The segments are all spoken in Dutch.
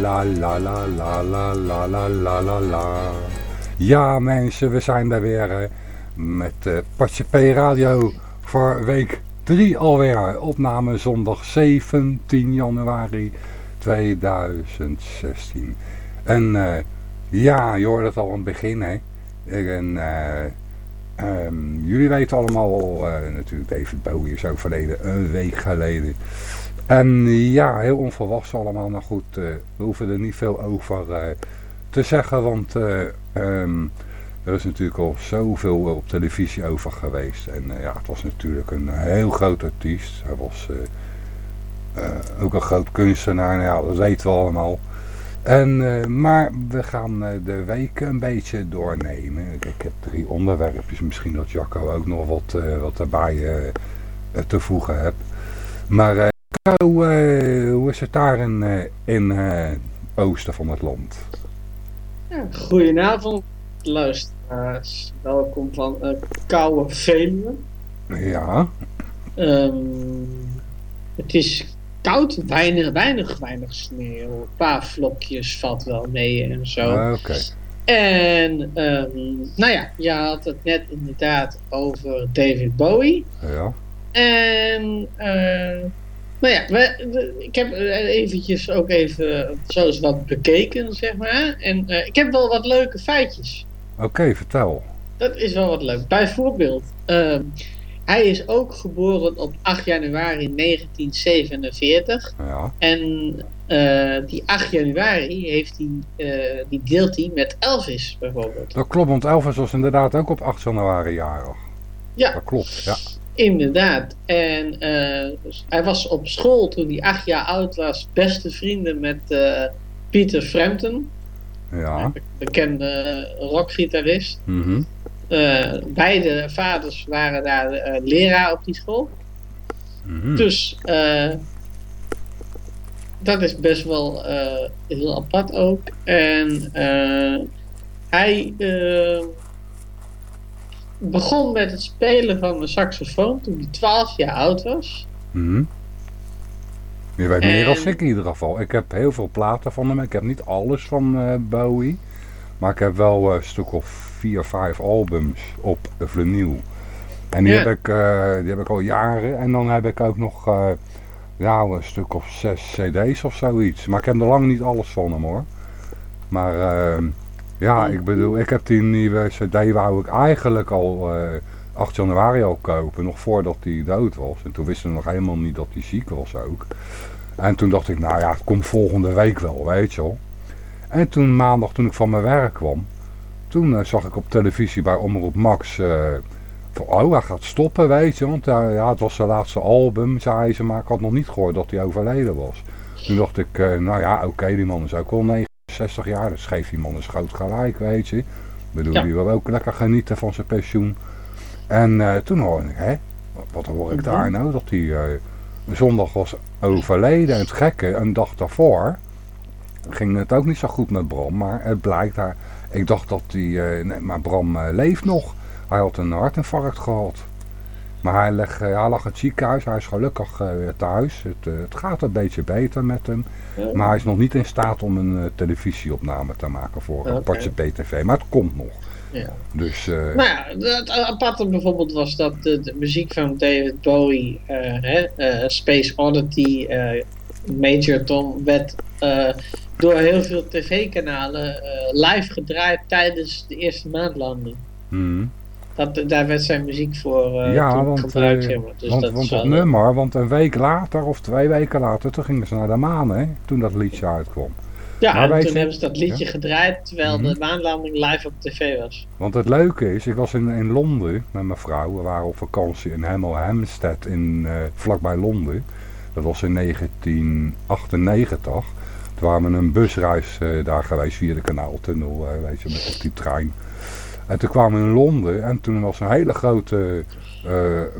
La la la la la la la la. Ja mensen, we zijn daar weer met uh, Patje P Radio voor week 3 alweer. Opname zondag 17 januari 2016. En uh, ja, je hoort het al aan het begin hè. En uh, um, jullie weten allemaal, natuurlijk David Bowie is overleden een week geleden. En ja, heel onverwachts allemaal. Nou goed, uh, we hoeven er niet veel over uh, te zeggen, want um, er is natuurlijk al zoveel op televisie over geweest. En ja, het was natuurlijk een heel groot artiest. Hij was ook een groot kunstenaar, nou, ja, dat weten we allemaal. En, maar we gaan de week een beetje doornemen. Ik, heb drie onderwerpjes. Misschien dat Jacco ook nog wat, wat erbij te voegen hebt. Maar Jacco, hoe is het daar in, in het oosten van het land? Ja, goedenavond luisteraars. Welkom van Koude Veluwe. Ja. Um, het is koud, weinig, weinig, weinig sneeuw. Een paar vlokjes valt wel mee en zo. Ah, Oké. Okay. En um, nou ja, je had het net inderdaad over David Bowie. Ja. En uh, nou ja, we, we, ik heb eventjes ook even zo eens wat bekeken, zeg maar. En uh, ik heb wel wat leuke feitjes. Oké, okay, vertel. Dat is wel wat leuk. Bijvoorbeeld, uh, hij is ook geboren op 8 januari 1947. Ja. En uh, die 8 januari heeft hij, uh, die deelt hij met Elvis bijvoorbeeld. Dat klopt, want Elvis was inderdaad ook op 8 januari jarig. Ja. Dat klopt, ja. Inderdaad. En uh, dus hij was op school toen hij 8 jaar oud was, beste vrienden met Peter Frampton. Ja. Bekende rockgitarist. Mm -hmm. Uh, beide vaders waren daar uh, leraar op die school. Mm -hmm. Dus uh, dat is best wel heel apart ook. En hij begon met het spelen van de saxofoon toen hij 12 jaar oud was. Mm -hmm. Je weet meer dan ik in ieder geval. Ik heb heel veel platen van hem. Ik heb niet alles van Bowie. Maar ik heb wel een stuk of vier, vijf albums op vinyl. En die, Ja. heb ik, eh, die heb ik al jaren. En dan heb ik ook nog eh, ja, een stuk of zes cd's of zoiets. Maar ik heb er lang niet alles van hem hoor. Maar eh, ja, ik bedoel, ik heb die nieuwe cd wou ik eigenlijk al eh 8 januari al kopen. Nog voordat hij dood was. En toen wisten we nog helemaal niet dat hij ziek was ook. En toen dacht ik, nou ja, het komt volgende week wel, weet je wel. En toen maandag, toen ik van mijn werk kwam, toen uh, zag ik op televisie bij Omroep Max, uh, van, oh hij gaat stoppen, weet je. Want ja, het was zijn laatste album, zei ze, maar ik had nog niet gehoord dat hij overleden was. Toen dacht ik, nou ja, oké, okay, die man is ook al 69 jaar, dus geeft die man eens groot gelijk, weet je. Ik bedoel, Ja. die wil ook lekker genieten van zijn pensioen. En toen hoorde ik, hè, wat, hoor ik daar nou, dat hij zondag was overleden. En het gekke, een dag daarvoor ging het ook niet zo goed met Bram, maar het blijkt daar, ik dacht dat hij, uh, nee, maar Bram leeft nog. Hij had een hartinfarct gehad. Maar hij, leg, uh, hij lag in het ziekenhuis, hij is gelukkig weer thuis. Het, het, gaat een beetje beter met hem. Ja. Maar hij is nog niet in staat om een televisieopname te maken voor een Oké. partje PTV. Maar het komt nog. Ja. Dus, Nou ja, het aparte bijvoorbeeld was dat de, de muziek van David Bowie, uh, hè, uh, Space Oddity, uh, Major Tom, werd door heel veel tv-kanalen live gedraaid tijdens de eerste maandlanding. hmm. Dat, daar werd zijn muziek voor ja, want, gebruikt. Maar. dus want, dat want dat wel- nummer, want een week later of twee weken later, toen gingen ze naar de maan, hè, toen dat liedje uitkwam. Ja, Maar en toen je- hebben ze dat liedje gedraaid terwijl Mhm. de maanlanding live op tv was. Want het leuke is, ik was in, in Londen met mijn vrouw. We waren op vakantie in Hemel Hempstead, in, uh, vlakbij Londen. Dat was in 1998. Toen waren we een busreis uh, daar geweest via de kanaaltunnel, uh, weet je, met op die trein. En toen kwamen we in Londen en toen was een hele grote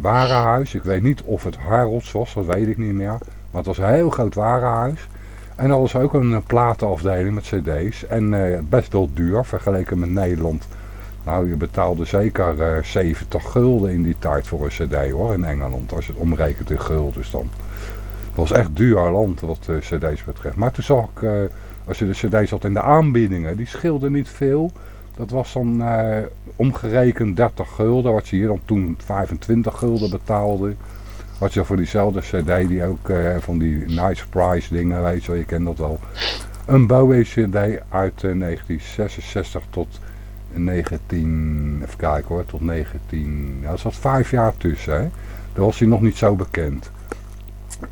warenhuis. Ik weet niet of het Harrods was, dat weet ik niet meer. Maar het was een heel groot warenhuis. En dat was ook een platenafdeling met cd's. En best wel duur vergeleken met Nederland Nou, je betaalde zeker uh, 70 gulden in die tijd voor een cd hoor, in Engeland. Als je het omrekent in gulden dan. Het was echt duur land wat uh, cd's betreft. Maar toen zag ik, uh, als je de cd's had in de aanbiedingen, die scheelden niet veel. Dat was dan uh, omgerekend 30 gulden, wat je hier dan toen 25 gulden betaalde. Had je voor diezelfde cd, die ook van die nice price dingen, weet je je kent dat wel. Een Bowie cd uit 1966 tot 19, even kijken hoor, tot 19, ja, er zat vijf jaar tussen, hè. Daar was hij nog niet zo bekend.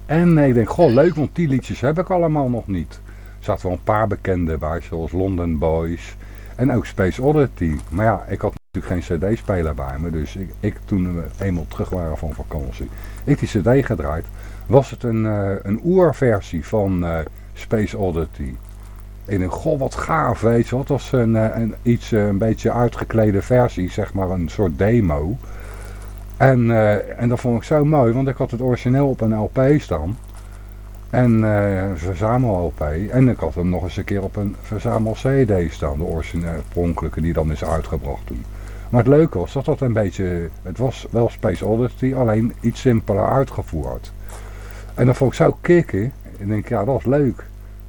En ik denk, goh, leuk, want die liedjes heb ik allemaal nog niet. Er zaten wel een paar bekende bij, zoals London Boys en ook Space Oddity. Maar ja, ik had natuurlijk geen cd-speler bij me, dus ik, ik, toen we eenmaal terug waren van vakantie, ik die cd gedraaid, was het een, uh, een oerversie van uh, Space Oddity. Ik denk, goh, wat gaaf, weet je wat. Was een, een, iets, een beetje uitgeklede versie, zeg maar een soort demo. En, en dat vond ik zo mooi, want ik had het origineel op een LP staan. En uh, een verzamel-LP. En ik had hem nog eens een keer op een verzamel-CD staan. De oorspronkelijke die dan is uitgebracht toen. Maar het leuke was dat dat een beetje... Het was wel Space Oddity, alleen iets simpeler uitgevoerd. En dat vond ik zo kicken. Ik denk, ja, dat was leuk.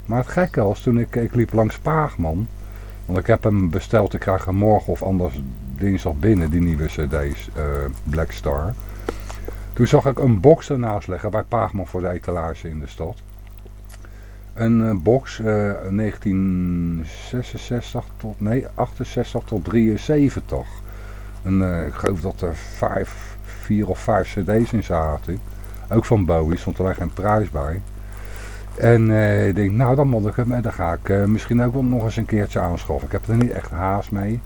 Maar het gekke was, toen ik, ik liep langs Paagman. Want ik heb hem besteld, ik krijg hem morgen of anders dinsdag binnen, die nieuwe cd's, uh, Black Star. Toen zag ik een box ernaast liggen bij Paagman voor de etalage in de stad. Een uh, box uh, 1966 tot, nee, 68 tot 73. En, ik geloof dat er vijf, vier of vijf cd's in zaten. Ook van Bowie, stond er geen prijs bij. En ik denk, nou dan moet ik hem, dan ga ik misschien ook wel nog eens een keertje aanschaffen. Ik heb er niet echt haast mee.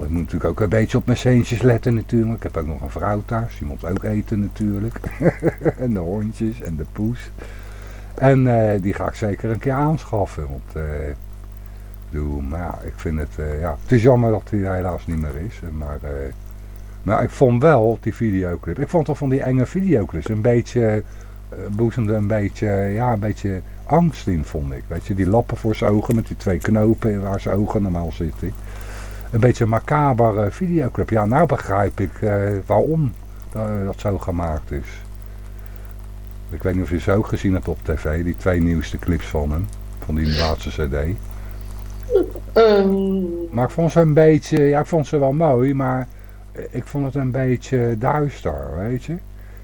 Want ik moet natuurlijk ook een beetje op mijn seentjes letten natuurlijk. Ik heb ook nog een vrouw thuis, die moet ook eten natuurlijk. en de hondjes en de poes. En uh, die ga ik zeker een keer aanschaffen. Want doe, maar ja, ik vind het, ja, het is jammer dat hij helaas niet meer is. Maar, maar ik vond wel die videoclip, ik vond toch van die enge videoclips een beetje boezemde een beetje, ja, een beetje angst in, vond ik. Weet je, die lappen voor zijn ogen met die twee knopen waar zijn ogen normaal zitten. Een beetje een macabere videoclip. Ja, nou begrijp ik uh, waarom dat zo gemaakt is. Ik weet niet of je ze ook gezien hebt op tv, die twee nieuwste clips van hem. Van die laatste cd. Um... Maar ik vond ze een beetje, ja ik vond ze wel mooi, maar ik vond het een beetje duister, weet je.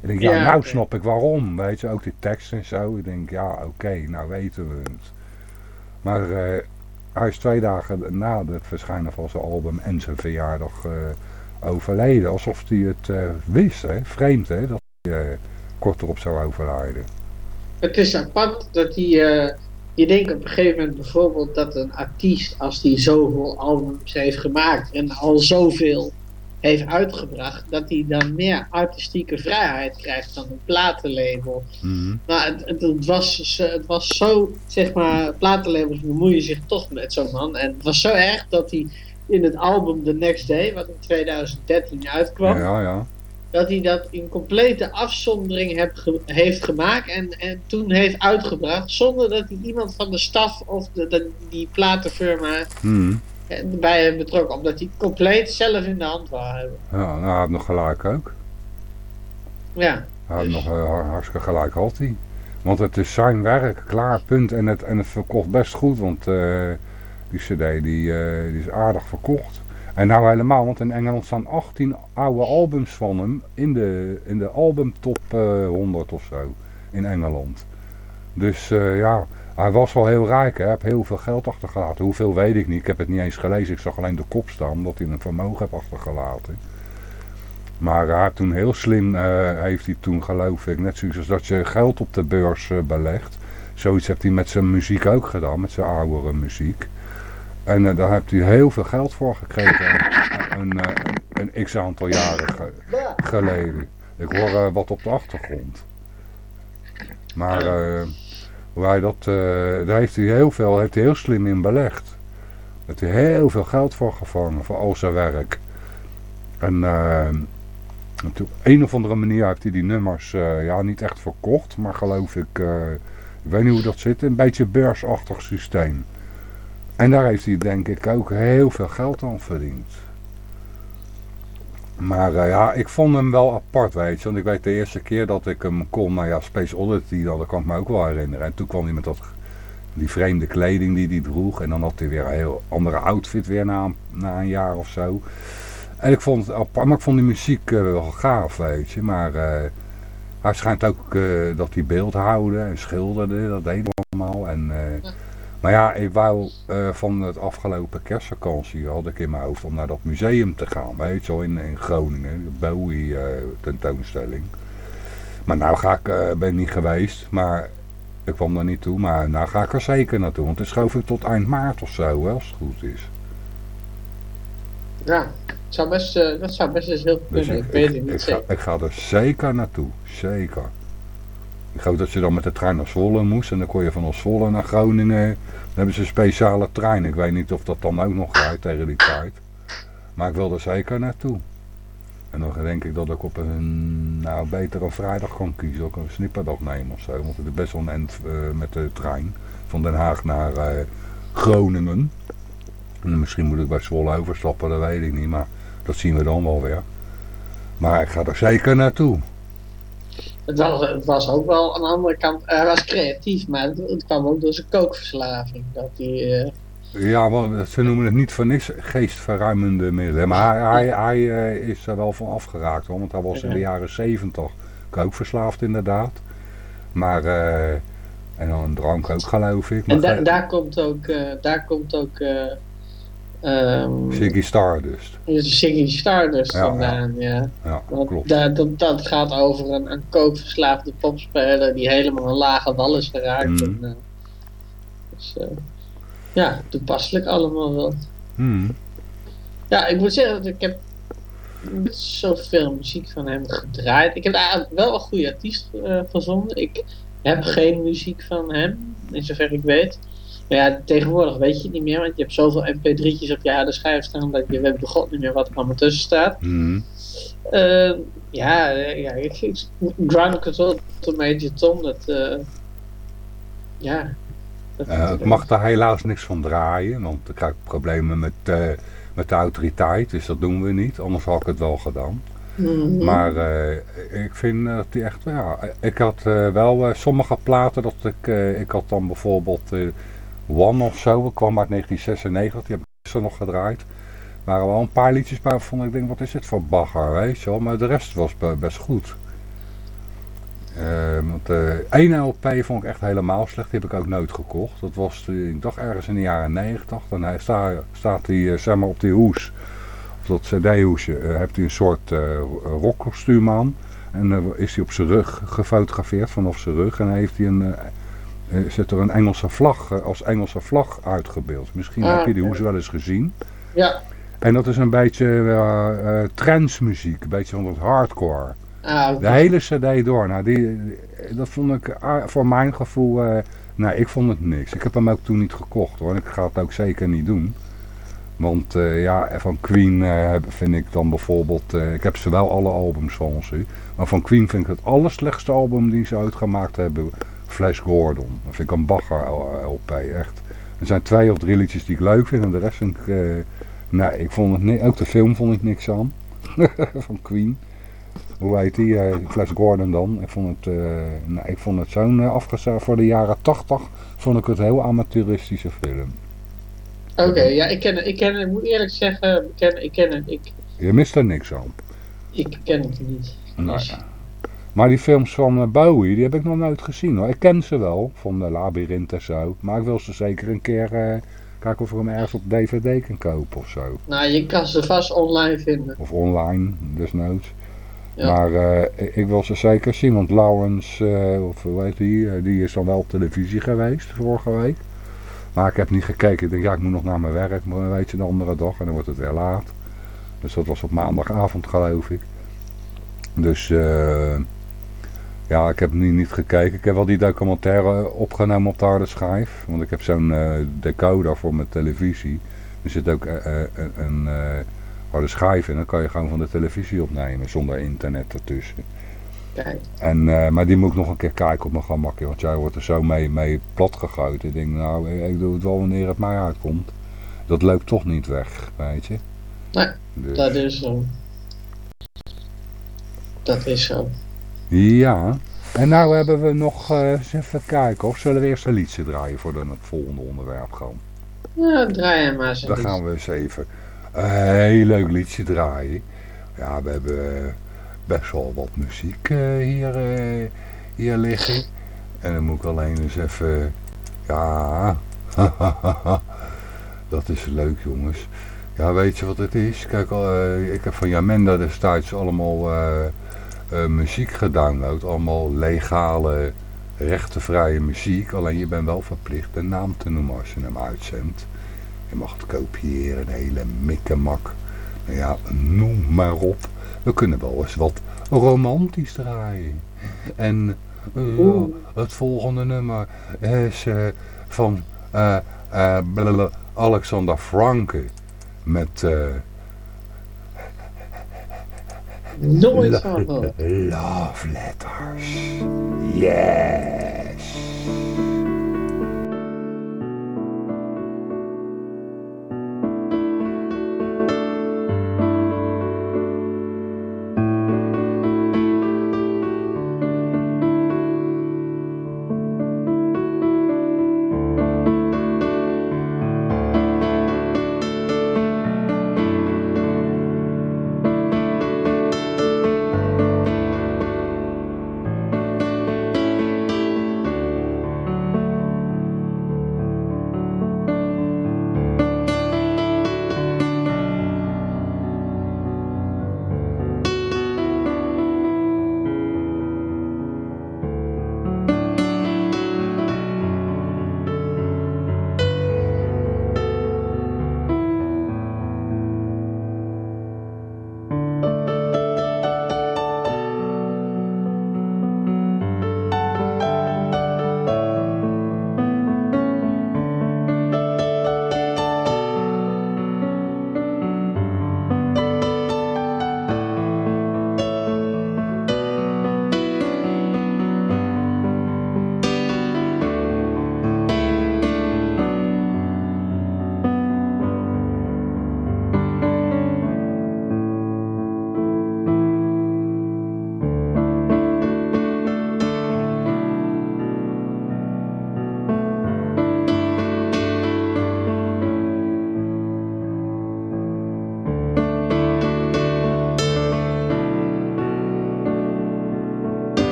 Ik denk, ja, ja nou okay. snap ik waarom, weet je, ook die tekst en zo. Ik denk, ja, oké, okay, nou weten we het. Maar uh, hij is twee dagen na het verschijnen van zijn album en zijn verjaardag uh, overleden. Alsof hij het uh, wist, hè. vreemd hè, dat hij kort erop zou overlijden. Het is apart dat hij, je denkt op een gegeven moment bijvoorbeeld dat een artiest, als die zoveel albums heeft gemaakt en al zoveel heeft uitgebracht, dat hij dan meer artistieke vrijheid krijgt dan een platenlabel. Mm -hmm. Maar het, het, het, was, het was zo, zeg maar, platenlabels bemoeien zich toch met zo'n man. En het was zo erg dat hij in het album The Next Day, wat in 2013 uitkwam, ja, ja. dat hij dat in complete afzondering heb ge heeft gemaakt en, en toen heeft uitgebracht, zonder dat hij iemand van de staf of de, de, die platenfirma mm -hmm bij betrokken, omdat hij compleet zelf in de hand wou hebben. Ja, nou, hij had nog gelijk ook. Ja. Hij had dus. nog uh, hartstikke gelijk had hij. Want het is zijn werk, klaar, punt. En het, en het verkocht best goed, want uh, die cd die, uh, die is aardig verkocht. En nou helemaal, want in Engeland staan 18 oude albums van hem in de, in de album top 100 of zo in Engeland. Dus ja, hij was wel heel rijk, hij heeft heel veel geld achtergelaten. Hoeveel weet ik niet, ik heb het niet eens gelezen. Ik zag alleen de kop staan, dat hij een vermogen heeft achtergelaten. Maar hij heeft toen heel slim, uh, heeft hij toen geloof ik, net zoals dat je geld op de beurs uh, belegt. Zoiets heeft hij met zijn muziek ook gedaan, met zijn oudere muziek. En uh, daar heeft hij heel veel geld voor gekregen, een, een, x aantal jaren ge geleden. Ik hoor wat op de achtergrond. Maar... Waar dat, uh, daar heeft hij heel veel, heeft hij heel slim in belegd. Daar heeft hij heel veel geld voor gevangen, voor al zijn werk. En uh, op een of andere manier heeft hij die nummers uh, ja, niet echt verkocht, maar geloof ik, ik weet niet hoe dat zit, een beetje beursachtig systeem. En daar heeft hij denk ik ook heel veel geld aan verdiend. Maar uh, ja, ik vond hem wel apart, weet je. Want ik weet de eerste keer dat ik hem kon, nou ja, Space Oddity, dat kan ik me ook wel herinneren. En toen kwam hij met dat, die vreemde kleding die hij droeg. En dan had hij weer een heel andere outfit weer na, een jaar of zo. En ik vond het ik vond die muziek uh, wel gaaf, weet je. Maar uh, hij schijnt ook dat hij beeld houden en schilderde, dat deed hij allemaal. En... Maar ja, ik wou uh, van het afgelopen kerstvakantie had ik in mijn hoofd om naar dat museum te gaan, weet je wel, in, in Groningen, de Bowie uh, tentoonstelling. Maar nou ga ik, uh, ben niet geweest, maar ik kwam daar niet toe, maar nou ga ik er zeker naartoe, want het is geloof ik tot eind maart of zo, hè, als het goed is. Ja, het zou best, dat zou best eens heel kunnen, dus ik, ik, weet het niet ik ga, ik ga er zeker naartoe, zeker. Ik geloof dat je dan met de trein naar Zwolle moest. En dan kon je van Zwolle naar Groningen. Dan hebben ze een speciale trein. Ik weet niet of dat dan ook nog rijdt tegen die tijd. Maar ik wil er zeker naartoe. En dan denk ik dat ik op een, nou beter vrijdag kan kiezen. Ook een snipperdag nemen of zo. Want het is best wel een end uh, met de trein. Van Den Haag naar uh, Groningen. En misschien moet ik bij Zwolle overstappen, dat weet ik niet. Maar dat zien we dan wel weer. Maar ik ga er zeker naartoe. Het was, het was ook wel aan de andere kant, hij was creatief, maar het, het kwam ook door zijn kookverslaving. Dat hij, uh... Ja, wel, ze noemen het niet voor niks geestverruimende middelen. Maar hij, hij, hij uh, is er wel van afgeraakt, hoor, want hij was in de jaren zeventig kookverslaafd inderdaad. Maar, uh, en dan een drank ook geloof ik. En da daar komt ook, daar komt ook Um, Ziggy Stardust. Ziggy Stardust ja, vandaan, ja. ja. Want klopt. Dat, dat, dat, gaat over een, een kookverslaafde popspeler die helemaal een lage wal is geraakt. Mm. En, uh, dus, uh, ja, toepasselijk allemaal wel. Mm. Ja, ik moet zeggen dat ik heb niet zoveel muziek van hem gedraaid. Ik heb eigenlijk wel een goede artiest uh, gevonden. Ik heb geen muziek van hem, in zover ik weet. Maar ja, tegenwoordig weet je het niet meer, want je hebt zoveel mp3'tjes op je harde schijf staan dat je weet begot niet meer wat er allemaal tussen staat. Mm. Uh, ja, ja, ik, Ground Control to Major Tom, dat, uh, ja. Dat uh, het mag daar helaas niks van draaien, want dan krijg ik problemen met, met de autoriteit, dus dat doen we niet, anders had ik het wel gedaan. Mm -hmm. Maar ik vind dat die echt, ja, ik had wel sommige platen dat ik, ik had dan bijvoorbeeld One of zo, dat kwam uit 1996, die heb ik gisteren nog gedraaid. Er waren wel een paar liedjes bij vond ik denk, wat is dit voor bagger, weet je wel. Maar de rest was best goed. Uh, want de uh, ene LP vond ik echt helemaal slecht, die heb ik ook nooit gekocht. Dat was, ik dacht ergens in de jaren 90. Dan hij staat, hij, zeg maar op die hoes, of dat cd-hoesje, heeft hij een soort uh, aan. En is hij op zijn rug gefotografeerd, vanaf zijn rug. En heeft hij een zit er een Engelse vlag, uh, als Engelse vlag uitgebeeld. Misschien Ah, heb je die hoes wel eens gezien. Ja, En dat is een beetje uh, uh, transmuziek, een beetje van het hardcore. ah, oké. De hele cd door. Nou, die, dat vond ik ah, voor mijn gevoel, eh, nou ik vond het niks. Ik heb hem ook toen niet gekocht hoor. Ik ga het ook zeker niet doen. Want eh, ja, van Queen eh, vind ik dan bijvoorbeeld, eh, ik heb ze wel alle albums van ze. Maar van Queen vind ik het allerslechtste album die ze uitgemaakt hebben, Flash Gordon. Dat vind ik een bagger LP, echt. Er zijn twee of drie liedjes die ik leuk vind en de rest vind ik, eh, nee, ik vond het ook de film vond ik niks aan. van Queen. Hoe heet die? eh, Flash Gordon dan. Ik vond het, eh, nou, ik vond het zo'n uh, afgezet voor de jaren 80 vond ik het een heel amateuristische film. Oké, ja, ik ken. Ik, ken ik moet eerlijk zeggen, ik ken, ik ken het. Ik, Je mist er niks aan. ik ken het niet. Nou Dus- ja. Maar die films van eh, Bowie, die heb ik nog nooit gezien hoor. Ik ken ze wel, van de Labyrinth en zo. Maar ik wil ze zeker een keer eh, kijken of ik hem ergens op DVD kan kopen of zo. Nou, je kan ze vast online vinden. Of online, desnoods. Ja. Maar eh, ik- wil ze zeker zien, want Lawrence, eh, of hoe heet die, eh, die is dan wel op televisie geweest vorige week. Maar ik heb niet gekeken. Ik denk, ja, ik moet nog naar mijn werk, maar weet je, de andere dag. En dan wordt het weer laat. Dus dat was op maandagavond, geloof ik. Dus, eh, ja, ik heb nu niet gekeken. Ik heb wel die documentaire opgenomen op de harde schijf. Want ik heb zo'n eh, decoder voor mijn televisie. Er zit ook eh, eh, een, eh, harde schijf in. Dan kan je gewoon van de televisie opnemen zonder internet ertussen. Kijk. En, maar die moet ik nog een keer kijken op mijn gemakje. Want jij wordt er zo mee, mee plat gegooid. Ik denk, nou, ik doe het wel wanneer het mij uitkomt. Dat loopt toch niet weg, weet je. Nee, Dus, dat is zo. Dat is zo. Ja. En nou hebben we nog, uh, eens even kijken, of zullen we eerst een liedje draaien voor het volgende onderwerp gaan? Ja, draai maar eens Dan gaan we eens even een heel leuk liedje draaien. Ja, we hebben best wel wat muziek uh, hier, uh, hier liggen. En dan moet ik alleen eens even... Ja, dat is leuk jongens. Ja, weet je wat het is? Kijk, uh, ik heb van Jamenda destijds allemaal muziek gedownload. Allemaal legale, rechtenvrije muziek. Alleen je bent wel verplicht de naam te noemen als je hem uitzendt. Je mag het kopiëren, een hele mikkemak. Nou ja, noem maar op. We kunnen wel eens wat romantisch draaien. En uh, het volgende nummer is uh, van Alexander Franke met... Nooit van Love Letters. Yes.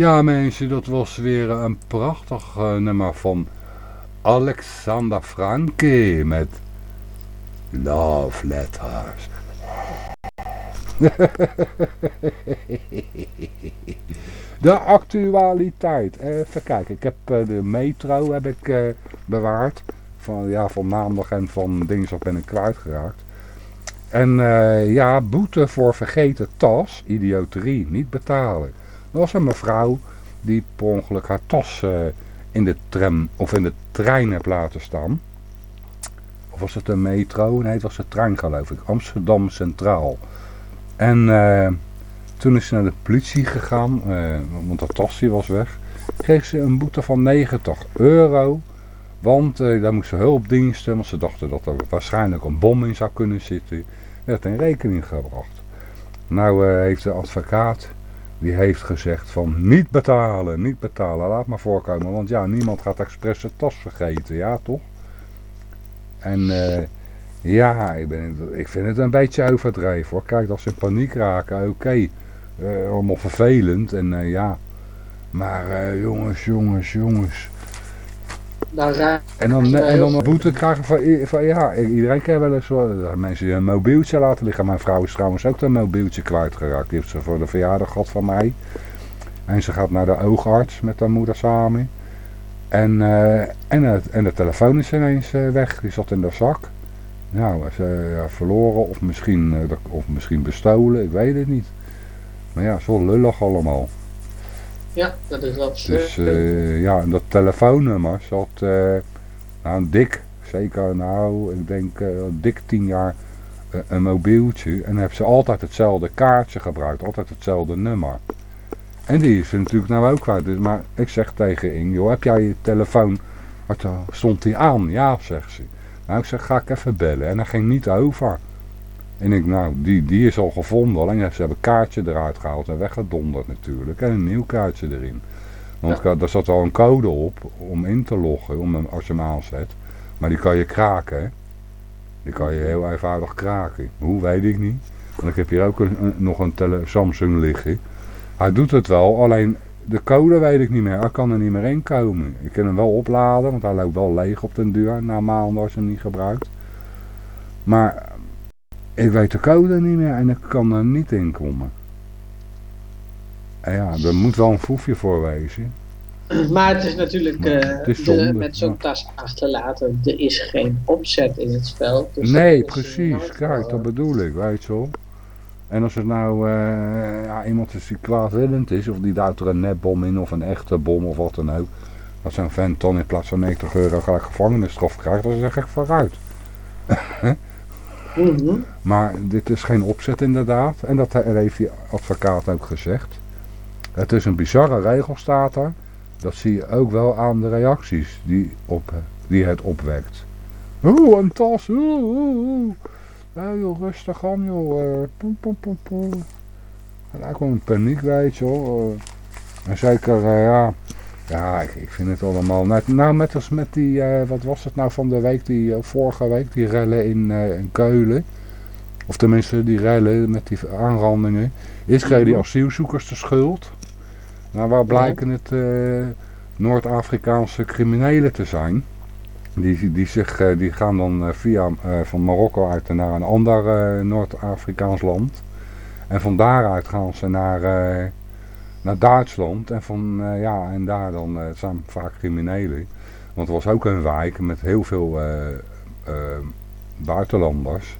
Ja mensen, dat was weer een prachtig uh, nummer van Alexander Franke met Love Letters. de actualiteit. Even kijken, ik heb uh, de metro heb ik, uh, bewaard. Van, ja, van maandag en van dinsdag ben ik kwijtgeraakt. En ja, boete voor vergeten tas, idioterie, niet betalen. Er was een mevrouw die per ongeluk haar tas uh, in de tram of in de trein heeft laten staan. Of was het een metro? Nee, het was de trein geloof ik. Amsterdam Centraal. En uh, toen is ze naar de politie gegaan, uh, want haar tas was weg. Kreeg ze een boete van 90 euro. Want daar moesten hulpdiensten, want ze dachten dat er waarschijnlijk een bom in zou kunnen zitten. werd in rekening gebracht. Nou heeft de advocaat die heeft gezegd van niet betalen, niet betalen, laat maar voorkomen. Want ja, niemand gaat expres de tas vergeten, ja toch? En uh, ja, ik, ben, ik vind het een beetje overdreven hoor. Kijk, als ze in paniek raken, oké, uh, allemaal vervelend en uh, ja. Maar jongens, jongens, jongens. En dan, en dan een boete krijgen van, van, ja, iedereen kan wel eens wel, mensen die een mobieltje laten liggen. Mijn vrouw is trouwens ook een mobieltje kwijtgeraakt. Die heeft ze voor de verjaardag gehad van mij. En ze gaat naar de oogarts met haar moeder samen. En, uh, en, het, en de telefoon is ineens uh, weg. Die zat in de zak. Nou, ze ja, verloren of misschien, eh, of misschien bestolen, ik weet het niet. Maar ja, zo lullig allemaal. Ja, dat is wel Dus uh, ja, en dat telefoonnummer zat uh, nou, dik, zeker nou, ik denk uh, dik tien jaar een mobieltje. En dan hebben ze altijd hetzelfde kaartje gebruikt, altijd hetzelfde nummer. En die is natuurlijk nou ook kwijt. Dus, maar ik zeg tegen Ing, joh, heb jij je telefoon, wat, stond die aan? Ja, zegt ze. Nou, ik zeg, ga ik even bellen. En dat ging niet over. En ik, nou, die, die is al gevonden. Alleen ze hebben een kaartje eruit gehaald en weggedonderd natuurlijk. En een nieuw kaartje erin. Want ja. daar zat al een code op om in te loggen, om, als je hem aanzet. Maar die kan je kraken, hè. Die kan je heel eenvoudig kraken. Hoe, weet ik niet. Want ik heb hier ook een, nog een tele Samsung liggen. Hij doet het wel, alleen de code weet ik niet meer. Hij kan er niet meer in komen. Ik kan hem wel opladen, want hij loopt wel leeg op den duur na maanden als je hem niet gebruikt. Maar ik weet de code niet meer en ik kan er niet in komen. En ja, er moet wel een foefje voor wezen. Maar het is natuurlijk uh, is de, met zo'n tas achterlaten, er is geen opzet in het spel. Dus nee, precies. Kijk, dat bedoel ik, weet je wel. En als het nou uh, ja, iemand is die kwaadwillend is, of die duwt er een netbom in of een echte bom of wat dan ook. Dat zo'n vent dan in plaats van 90 euro gelijk gevangenisstraf krijgt, dan zeg ik vooruit. mm Maar dit is geen opzet inderdaad. En dat heeft die advocaat ook gezegd. Het is een bizarre regel staat er. Dat zie je ook wel aan de reacties die, op, die het opwekt. Oeh, een tas. Oeh, oeh, oeh. Joh, rustig aan joh. Poem, poem, poem. Lijkt wel een paniek weet je hoor. en zeker, uh, ja, ja ik, ik, vind het allemaal, net, nou met als met die, uh, wat was het nou van de week, die vorige week, die rellen in, in Keulen. Of tenminste die rellen met die aanrandingen. Eerst kregen die asielzoekers de schuld. Nou waar blijken het Noord-Afrikaanse criminelen te zijn. Die, die, zich, eh, die gaan dan eh, via eh, van Marokko uit naar een ander Noord-Afrikaans land. En van daaruit gaan ze naar, naar Duitsland. En, van, ja, en daar dan, het zijn vaak criminelen. Want er was ook een wijk met heel veel buitenlanders.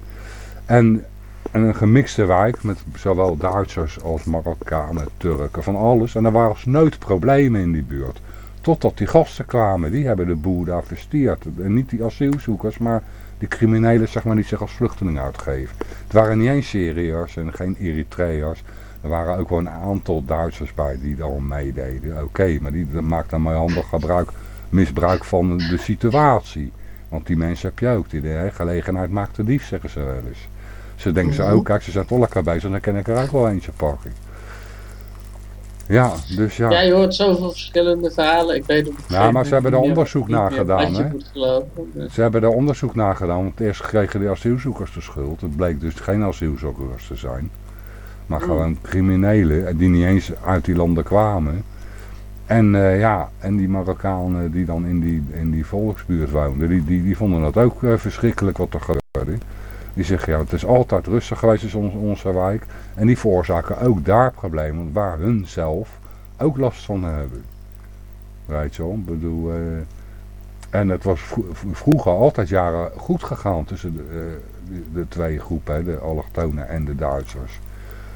En, en een gemixte wijk met zowel Duitsers als Marokkanen, Turken, van alles. En er waren nooit problemen in die buurt. Totdat die gasten kwamen, die hebben de boel daar verstierd. En niet die asielzoekers, maar die criminelen zeg maar, die zich als vluchteling uitgeven. Het waren niet eens Syriërs en geen Eritreërs. Er waren ook wel een aantal Duitsers bij die dan meededen. Oké, maar die maakten maar handig gebruik, misbruik van de situatie. Want die mensen heb je ook. Die de gelegenheid maakt de lief, zeggen ze wel eens. Ze denken ze ook, oh, kijk, ze zijn toch lekker bezig, dan kan ik er ook wel eentje pakken. Ja, dus ja. Ja, je hoort zoveel verschillende verhalen. Ik weet Ja, maar ze hebben er onderzoek naar gedaan. Hè? Ze hebben er onderzoek naar gedaan. Want eerst kregen de asielzoekers de schuld. Het bleek dus geen asielzoekers te zijn. Maar hmm. gewoon criminelen die niet eens uit die landen kwamen. En uh, ja, en die Marokkanen die dan in die, in die volksbuurt woonden, die, die, die vonden dat ook uh, verschrikkelijk wat er gebeurde. Die zeggen, ja, het is altijd rustig geweest in onze, onze wijk. En die veroorzaken ook daar problemen, waar hun zelf ook last van hebben. Weet je wel, ik bedoel... Uh, en het was vroeger altijd jaren goed gegaan tussen de, de, twee groepen, de allochtonen en de Duitsers.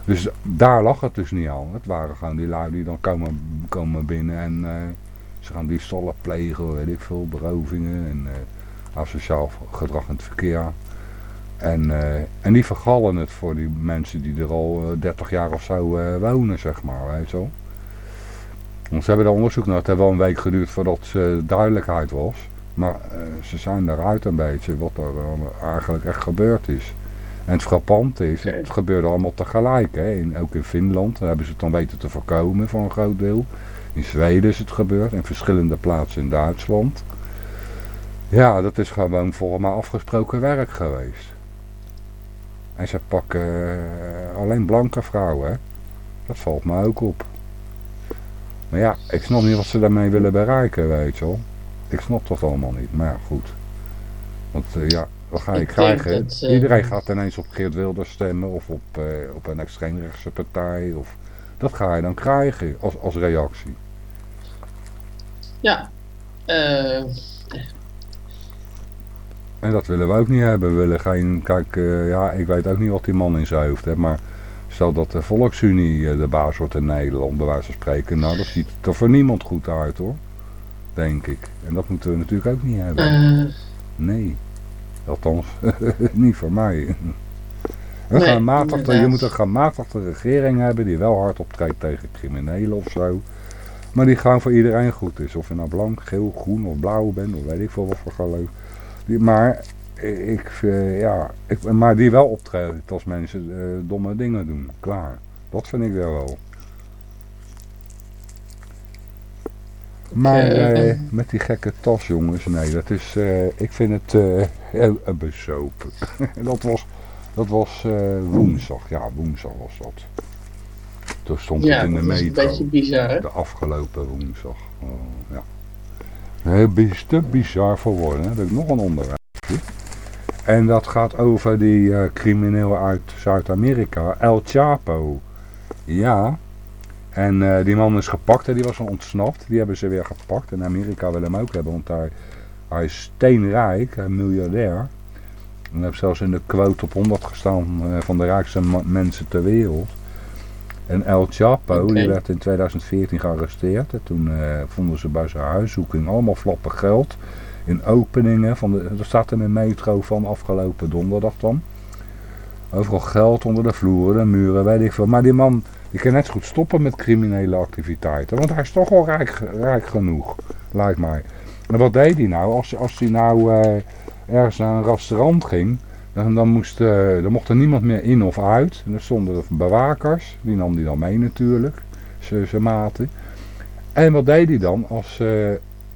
Dus daar lag het dus niet aan. Het waren gewoon die lui die dan komen, komen binnen en uh, ze gaan die stallen plegen, weet ik veel, berovingen en asociaal gedrag in het verkeer. En, uh, en die vergallen het voor die mensen die er al uh, eh, 30 jaar of zo uh, wonen, zeg maar, weet je wel. Want ze hebben daar onderzoek naar, het heeft wel een week geduurd voordat duidelijkheid was. Maar ze zijn eruit een beetje wat er eigenlijk echt gebeurd is. En het frappante is, het gebeurde allemaal tegelijk. Hè. In, ook in Finland daar hebben ze het dan weten te voorkomen voor een groot deel. In Zweden is het gebeurd, in verschillende plaatsen in Duitsland. Ja, dat is gewoon volgens mij afgesproken werk geweest. En ze pakken uh, alleen blanke vrouwen. Hè? Dat valt me ook op. Maar ja, ik snap niet wat ze daarmee willen bereiken, weet je wel. Ik snap dat allemaal niet, maar goed. Want uh, ja, wat ga je ik krijgen? Dat, uh, Iedereen gaat ineens op Geert Wilders stemmen of op, op een extreemrechtse partij. Of, dat ga je dan krijgen als, als reactie. Ja, eh En dat willen we ook niet hebben. We willen geen, kijk, uh, ja, ik weet ook niet wat die man in zijn hoofd heeft, maar stel dat de Volksunie uh, de baas wordt in Nederland, bij wijze van spreken, nou, dat ziet er voor niemand goed uit, hoor. Denk ik. En dat moeten we natuurlijk ook niet hebben. Nee. Althans, niet voor mij. Een nee, gematigde, je moet een gematigde regering hebben die wel hard optreedt tegen criminelen of zo. Maar die gewoon voor iedereen goed is. Of je nou blank, geel, groen of blauw bent, of weet ik veel wat voor geloof. Die, maar, ik, uh, ja, ik, maar die wel optreedt als mensen uh, domme dingen doen. Klaar. Dat vind ik wel. Maar uh, met die gekke tas jongens, nee, dat is, ik vind het heel bezopen. dat was, dat was woensdag, ja woensdag was dat. Toen stond ja, het in de metro. Ja, dat is een beetje bizar hè? De afgelopen woensdag. Oh, ja. Heel te bizar voor woorden. Dan heb ik nog een onderwerpje. En dat gaat over die crimineel uit Zuid-Amerika, El Chapo. Ja. En uh, die man is gepakt en die was al ontsnapt. Die hebben ze weer gepakt. En Amerika wil hem ook hebben, want hij, hij is steenrijk, een miljardair. En hij heeft zelfs in de quote op 100 gestaan uh, van de rijkste mensen ter wereld. En El Chapo, okay. die werd in 2014 gearresteerd. En toen uh, vonden ze bij zijn huiszoeking allemaal flappen geld. In openingen, van de, er staat in de metro van afgelopen donderdag dan. Overal geld onder de vloeren, de muren, weet ik veel. Maar die man, die kan net zo goed stoppen met criminele activiteiten. Want hij is toch al rijk, rijk genoeg, lijkt mij. En wat deed hij nou? Als, als hij nou uh, ergens naar een restaurant ging... Dan, moest, uh, dan mocht er niemand meer in of uit. En er stonden bewakers. Die nam die dan mee natuurlijk. Zijn maten. En wat deed hij dan? Als, uh,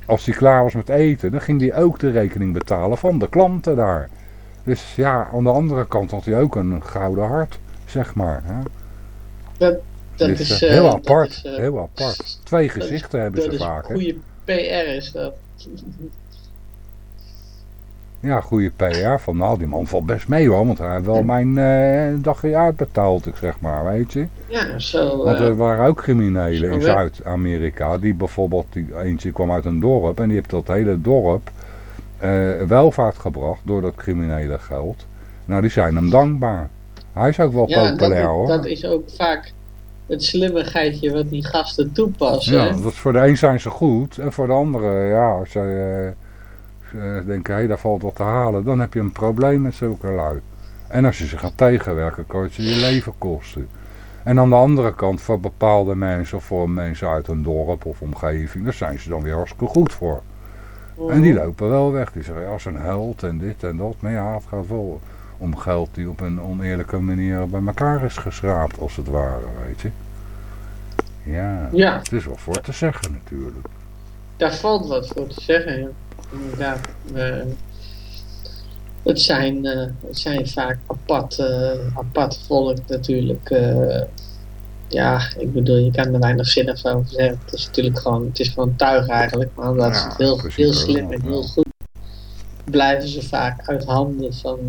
als hij klaar was met eten. Dan ging hij ook de rekening betalen van de klanten daar. Dus ja, aan de andere kant had hij ook een gouden hart. Zeg maar. Hè? Dat, dat dus, is... Uh, heel apart. Is, heel apart. Twee gezichten hebben ze vaak. Dat is goede PR is dat. Ja, goede PR. Van nou, die man valt best mee hoor. Want hij heeft wel mijn uh, dagje uitbetaald, ik zeg maar, weet je. Ja, zo... Want er waren ook criminelen in Zuid-Amerika. Die bijvoorbeeld, die, eentje kwam uit een dorp. En die heeft dat hele dorp welvaart gebracht door dat criminele geld. Nou, die zijn hem dankbaar. Hij is ook wel ja, populair dat, hoor. dat is ook vaak het slimmigheidje wat die gasten toepassen. Ja, dat voor de een zijn ze goed. En voor de andere, ja, als je... Uh, uh, denken, hé, daar valt wat te halen, dan heb je een probleem met zulke lui. En als je ze gaat tegenwerken, kan het je je leven kosten. En aan de andere kant, voor bepaalde mensen, of voor mensen uit een dorp of omgeving, daar zijn ze dan weer hartstikke goed voor. En die lopen wel weg. Die zeggen, ja, als een held en dit en dat. Maar ja, het gaat wel om geld die op een oneerlijke manier bij elkaar is geschraapt, als het ware, weet je. Ja, ja. het is wel voor te zeggen natuurlijk. Daar valt wat voor te zeggen, ja inderdaad. Uh, het, zijn, uh, het zijn vaak apart, uh, apart volk natuurlijk. Ja, ik bedoel, je kan er weinig zinnigs over zeggen. Het is natuurlijk gewoon, het is gewoon tuig eigenlijk. Maar omdat ja, ze het heel, heel slim en heel goed blijven ze vaak uit handen van...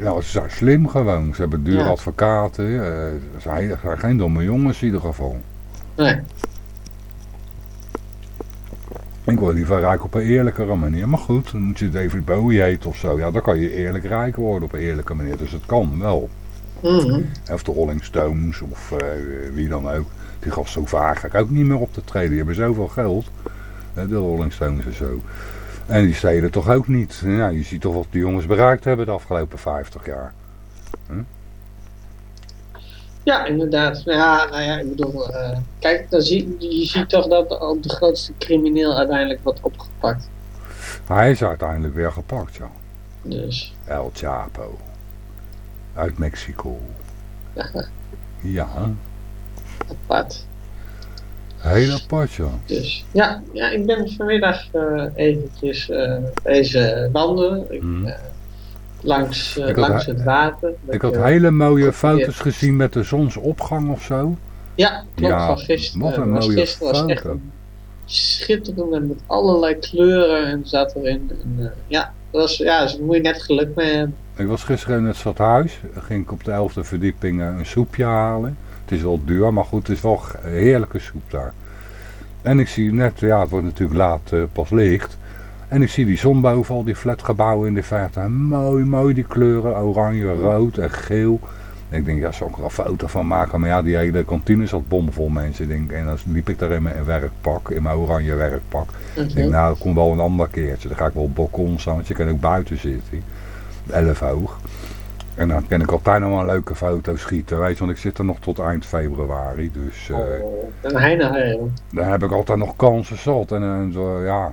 Ja, ze zijn slim gewoon. Ze hebben dure ja. advocaten. ze zijn geen domme jongens in ieder geval. Nee. Ik wil liever rijk op een eerlijkere manier. Maar goed, dan moet je David Bowie heet of zo. Ja, dan kan je eerlijk rijk worden op een eerlijke manier. Dus het kan wel. Mm -hmm. Of de Rolling Stones of uh, wie dan ook. Die gaf zo vaak ook niet meer op te treden. Die hebben zoveel geld. De Rolling Stones en zo. En die steden toch ook niet. Ja, je ziet toch wat die jongens bereikt hebben de afgelopen 50 jaar. Huh? Ja, inderdaad. Ja, nou ja, ik bedoel, uh, kijk, dan zie, je ziet toch dat ook de grootste crimineel uiteindelijk wordt opgepakt. Hij is uiteindelijk weer gepakt, ja. Dus. El Chapo. Uit Mexico. ja. Apart. Heel apart, ja. Dus, ja, ja, ik ben vanmiddag uh, eventjes uh, deze wandelen. Ik, mm langs, uh, langs het water. Ik had hele mooie foto's gezien met de zonsopgang of zo. Ja, klopt, ja, van gisteren. Wat een mooie gisteren was echt schitterend en met allerlei kleuren en zat erin. En, uh, ja, dat was, ja, moet je net geluk mee hebben. Ik was gisteren in het stadhuis. ging ik op de elfde verdieping een soepje halen. Het is wel duur, maar goed, het is wel heerlijke soep daar. En ik zie net, ja, het wordt natuurlijk laat uh, pas licht. En ik zie die zon boven al die flatgebouwen in de verte. Mooi, mooi die kleuren. Oranje, rood en geel. En ik denk, ja, zal ik er een foto van maken? Maar ja, die hele kantine zat bomvol mensen. Ik denk, en dan liep ik daar in mijn werkpak, in mijn oranje werkpak. Ik denk, nou, dat komt wel een ander keertje. Dan ga ik wel op het balkon staan, want je kan ook buiten zitten. Elf hoog. En dan kan ik altijd nog wel een leuke foto schieten. Weet je, want ik zit er nog tot eind februari. Dus uh, oh, en hij naar Dan heb ik altijd nog kansen zat. En, en zo, ja.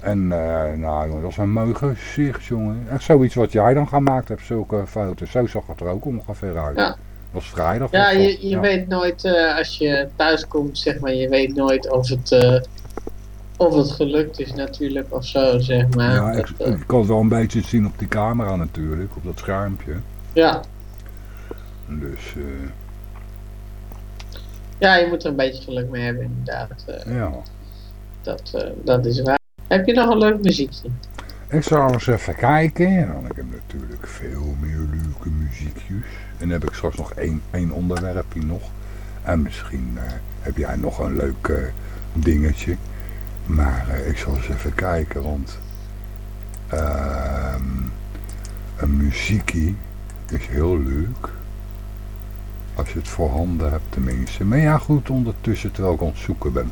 En uh, nou, dat was een mooi gezicht, jongen. Echt zoiets wat jij dan gemaakt hebt, zulke foto's. Zo zag het er ook ongeveer uit. Ja. Dat was vrijdag. Ja, je, je ja. weet nooit, uh, als je thuis komt, zeg maar, je weet nooit of het, uh, of het gelukt is natuurlijk, of zo, zeg maar. Ja, ik, ik kan het wel een beetje zien op die camera natuurlijk, op dat schermpje. Ja. Dus, Ja, je moet er een beetje geluk mee hebben, inderdaad. ja. Dat, dat is waar. Heb je nog een leuk muziekje? Ik zal eens even kijken. Want ik heb natuurlijk veel meer leuke muziekjes. En dan heb ik straks nog één, één onderwerpje nog. En misschien uh, heb jij nog een leuk uh, dingetje. Maar uh, ik zal eens even kijken, want ehm, een muziekje is heel leuk. Als je het voorhanden hebt tenminste. Maar ja goed, ondertussen terwijl ik aan het zoeken ben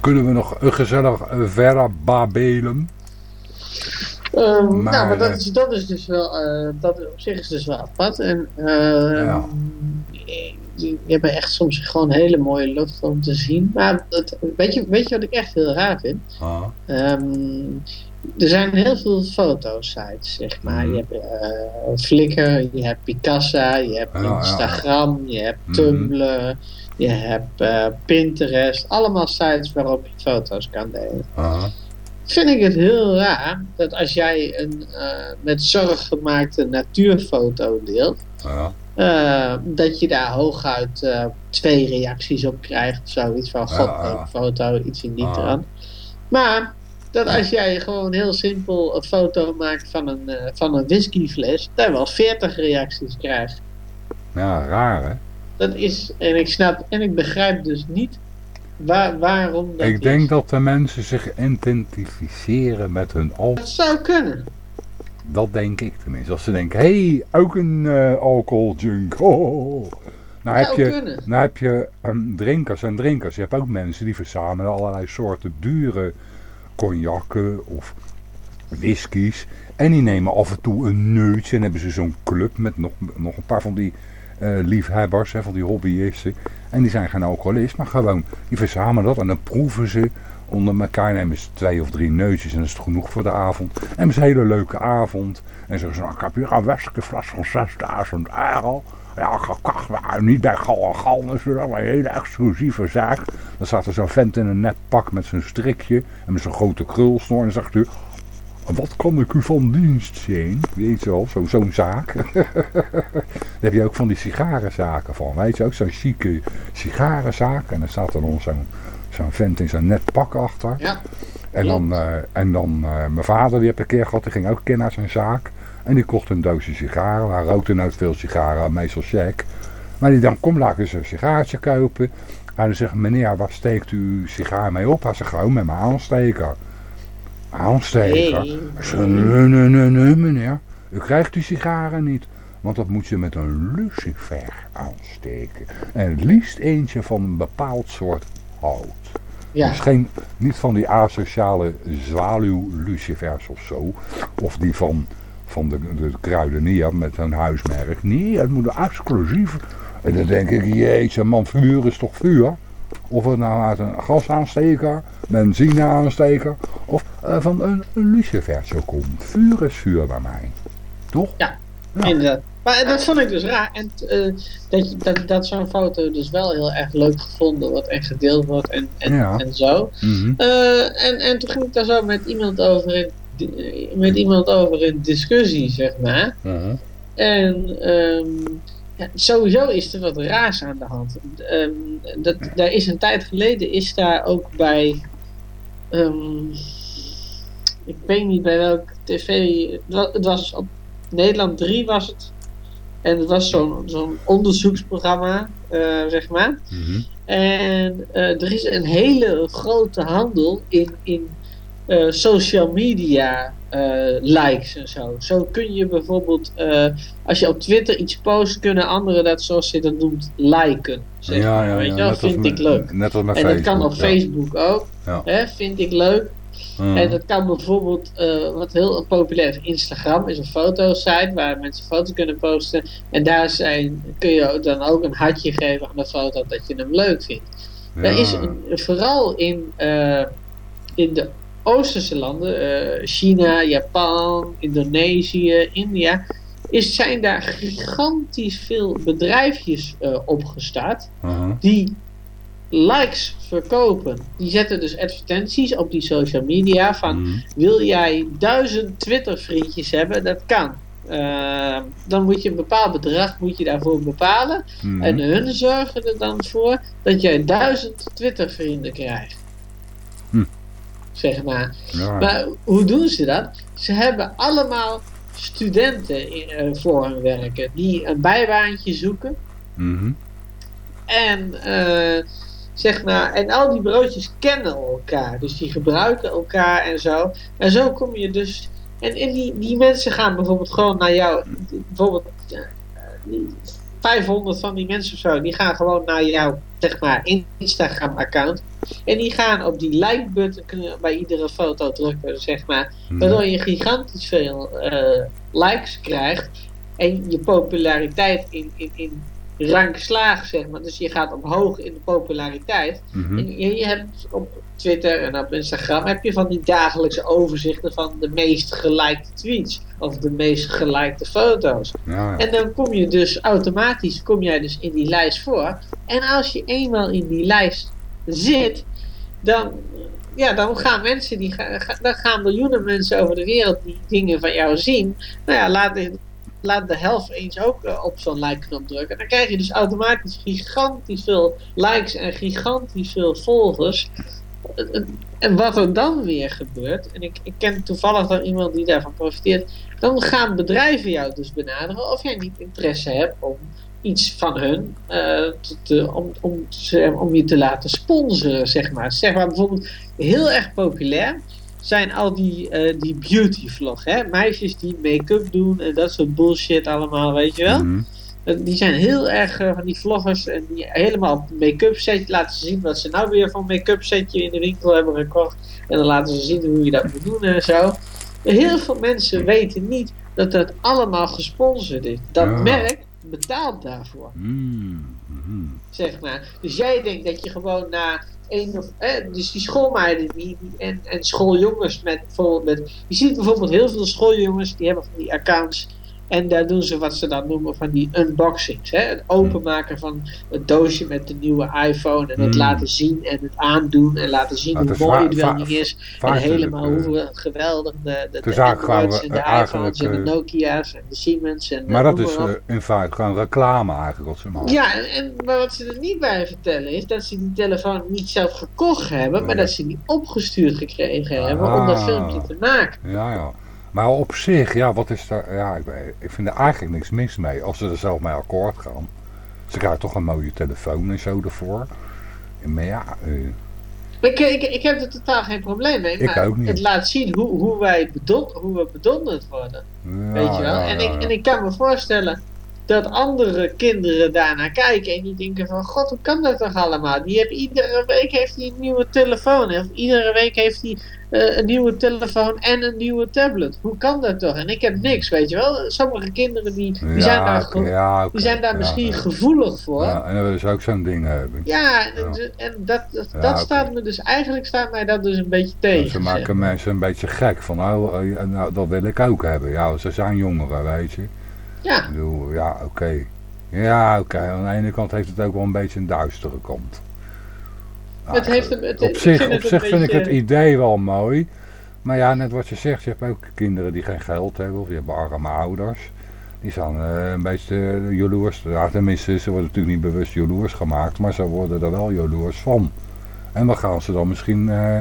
kunnen we nog een gezellig verder babelen. Um, maar, nou, maar dat is, dat is dus wel, uh, dat op zich is dus wel apart. En uh, ja. je, je hebt echt soms gewoon hele mooie lucht om te zien. Maar het, weet, je, weet je wat ik echt heel raar vind? Ah. Um, er zijn heel veel fotosites, zeg maar. Mm. Je hebt uh, Flickr, je hebt Picasa, je hebt ja, Instagram, ja. je hebt Tumblr, mm. Je hebt uh, Pinterest. Allemaal sites waarop je foto's kan delen. Vind ik het heel raar dat als jij een uh, met zorg gemaakte natuurfoto deelt, uh-huh. dat je daar hooguit twee reacties op krijgt of zoiets van, god, uh-huh. foto, iets in die trant. Maar dat als jij gewoon heel simpel een foto maakt van een, uh, van een whiskyfles, daar wel 40 reacties krijgt. Ja, raar hè? Dat is, en ik snap, en ik begrijp dus niet waar, waarom dat Ik denk is. dat de mensen zich identificeren met hun alcohol. Dat zou kunnen. Dat denk ik tenminste. Als ze denken, hé, hey, ook een uh, alcoholjunk. Oh. Nou heb, je, nou heb je um, drinkers en drinkers. Je hebt ook mensen die verzamelen allerlei soorten dure cognakken of whiskies. En die nemen af en toe een neutje en hebben ze zo'n club met nog, nog een paar van die liefhebbers, hè, van die hobbyisten. En die zijn geen alcoholist, maar gewoon, die verzamelen dat en dan proeven ze onder elkaar. Nemen ze twee of drie neutjes en dat is het genoeg voor de avond. En ze een hele leuke avond. En zeggen ze, nou, ik heb hier een whiskyfles van 6000 euro. Ja, niet bij Gal en Gal maar een hele exclusieve zaak. Dan staat er zo'n vent in een net pak met zijn strikje en met zo'n grote krulsnor. En zegt u, wat kan ik u van dienst zijn? Weet je wel, zo'n zo zaak. Daar heb je ook van die sigarenzaken van, weet je ook, zo'n chique sigarenzaak. En dan staat er dan zo'n zo'n vent in zo'n net pak achter. Ja. En dan, uh, en dan uh, mijn vader, die heb een keer gehad, die ging ook keer naar zijn zaak. En die kocht een doosje sigaren. Hij rookte nooit veel sigaren, meestal check. Maar die dan, kom laat eens een sigaartje kopen. En dan zegt meneer, waar steekt u sigaar mee op? Hij zegt, gewoon met mijn aansteker. Aansteker? Nee. Nee, nee, nee, nee meneer. U krijgt uw sigaren niet. Want dat moet je met een lucifer aansteken. En het liefst eentje van een bepaald soort hout. Ja. Dus geen, niet van die asociale zwaluw lucifers of zo. Of die van van de, de kruidenier met een huismerk. Nee, het moet een exclusief. En dan denk ik, jeetje man, vuur is toch vuur? Of het nou uit een gasaansteker, benzineaansteker of uh, van een, een lucifertje komt. Vuur is vuur bij mij. Toch? Ja, ja. inderdaad. Maar dat vond ik dus raar. En uh, dat, dat, dat zo'n foto dus wel heel erg leuk gevonden wordt en gedeeld wordt en, en, ja. en zo. Mm -hmm. uh, en, en toen ging ik daar zo met iemand over in met iemand over in discussie, zeg maar. -huh. En um, ja, sowieso is er wat raars aan de hand. Um, dat, daar is een tijd geleden is daar ook bij. Um, ik weet niet bij welke tv. Het was op Nederland 3 was het. En het was zo'n zo'n onderzoeksprogramma, uh, zeg maar. -huh. En uh, er is een hele grote handel in, in eh, social media eh, likes en zo. Zo kun je bijvoorbeeld, eh, als je op Twitter iets post, kunnen anderen dat, zoals je dat noemt, liken. Zeg ja, maar. ja, Weet je wel, vind ik leuk. Net als met En dat kan op. Facebook ook, hè, vind ik leuk. Mm. En dat kan bijvoorbeeld, wat heel populair is, Instagram is een fotosite waar mensen foto's kunnen posten. En daar zijn, kun je dan ook een hartje geven aan de foto dat je hem leuk vindt. Er is een- vooral in, in de Oosterse landen, eh, China, Japan, Indonesië, India, is, zijn daar gigantisch veel bedrijfjes eh, opgestart die likes verkopen. Die zetten dus advertenties op die social media van Mhm. wil jij duizend Twitter vriendjes hebben? Dat kan. Eh, dan moet je een bepaald bedrag moet je daarvoor bepalen. Mhm. En hun zorgen er dan voor dat jij duizend Twitter vrienden krijgt. Zeg maar. Ja. Maar hoe doen ze dat? Ze hebben allemaal studenten in- eh, voor hun werken die een bijbaantje zoeken. Mhm. En, eh, zeg maar, en al die broodjes kennen elkaar. Dus die gebruiken elkaar en zo. En zo kom je dus. En, en die, die mensen gaan bijvoorbeeld gewoon naar jou. Bijvoorbeeld eh, 500 van die mensen of zo. Die gaan gewoon naar jouw zeg maar, Instagram-account. En die gaan op die like-button bij iedere foto drukken, zeg maar. Mhm. Waardoor je gigantisch veel eh, likes krijgt. En je populariteit in, in, in rank slaagt, zeg maar. Dus je gaat omhoog in de populariteit. Mhm. En je, je hebt op Twitter en op Instagram heb je van die dagelijkse overzichten van de meest gelikte tweets. Of de meest gelikte foto's. Ja. En dan kom je dus automatisch kom jij dus in die lijst voor. En als je eenmaal in die lijst zit, dan, ja, dan gaan mensen, die gaan, ga- dan gaan miljoenen mensen over de wereld die dingen van jou zien. Nou ja, laat laat de helft eens ook eh, op zo'n like-knop drukken. Dan krijg je dus automatisch gigantisch veel likes en gigantisch veel volgers. En wat er dan weer gebeurt, en ik, ik ken toevallig dan iemand die daarvan profiteert, dan gaan bedrijven jou dus benaderen of jij niet interesse hebt om iets van hun, eh, om, om, om je te laten sponsoren, zeg maar. Zeg maar bijvoorbeeld, heel erg populair zijn al die, eh, die beauty vlog, hè. Meisjes die make-up doen en dat soort bullshit allemaal, weet je wel. Mhm. Die zijn heel erg eh, van die vloggers en die helemaal make-up set laten ze zien wat ze nou weer een make-up setje in de winkel hebben gekocht. En dan laten ze zien hoe je dat moet doen en zo. Heel veel mensen weten niet dat dat allemaal gesponsord is. Dat Ja. merk betaalt daarvoor, Mhm. Mhm. zeg maar. Dus jij denkt dat je gewoon naar dus die schoolmeiden die, die, en, en schooljongens met bijvoorbeeld met, je ziet bijvoorbeeld heel veel schooljongens die hebben van die accounts en daar doen ze wat ze dan noemen van die unboxings. Hè? Het openmaken van het doosje met de nieuwe iPhone en het Hmm. laten zien en het aandoen en laten zien Nou, hoe mooi het wel niet is. Vaak en helemaal eh, hoe geweldig de, de, de Androids gewoon, en de eh, iPhones en de eigenlijk, Nokia's en de Siemens en Maar eh, dat is op. eh, in feite gewoon reclame eigenlijk ze maken. Ja, en, maar wat ze er niet bij vertellen is dat ze die telefoon niet zelf gekocht hebben, maar Nee. dat ze die opgestuurd gekregen hebben om dat Ah. filmpje te maken. Ja, ja. Maar op zich, ja, wat is daar... Ja, ik, ik vind er eigenlijk niks mis mee. Als ze er zelf mee akkoord gaan. Ze krijgen toch een mooie telefoon en zo ervoor. Maar ja, eh, Ik, ik, ik heb er totaal geen probleem mee, Ik maar ook niet. het laat zien hoe, hoe wij bedon, hoe we bedonderd worden. ja, weet je wel? ja, en, ik, en ik kan me voorstellen dat andere kinderen daarnaar kijken en die denken van god, hoe kan dat toch allemaal? Die heeft iedere week heeft hij een nieuwe telefoon. Of iedere week heeft hij eh, een nieuwe telefoon en een nieuwe tablet. Hoe kan dat toch? En ik heb niks, weet je wel? Sommige kinderen die, die Ja, zijn daar, ja, die zijn daar ja, misschien gevoelig voor. Ja, en dan willen ze ook zo'n ding hebben. Ja, en, dat, dat, dat staat me dus, eigenlijk staat mij dat dus een beetje tegen. Ze maken mensen een beetje gek. Van, oh, eh, nou, dat wil ik ook hebben. Ja, ze zijn jongeren, weet je. Ja, Ik bedoel, ja, oké. Ja, oké. Aan de ene kant heeft het ook wel een beetje een duistere kant. Het heeft het- op zich, vind op zich vind ik het idee wel mooi. Maar ja, net wat je zegt, je hebt ook kinderen die geen geld hebben. Of die hebben arme ouders. Die zijn eh, een beetje eh, jaloers. Ja, tenminste, ze worden natuurlijk niet bewust jaloers gemaakt. Maar ze worden er wel jaloers van. En dan gaan ze dan misschien eh,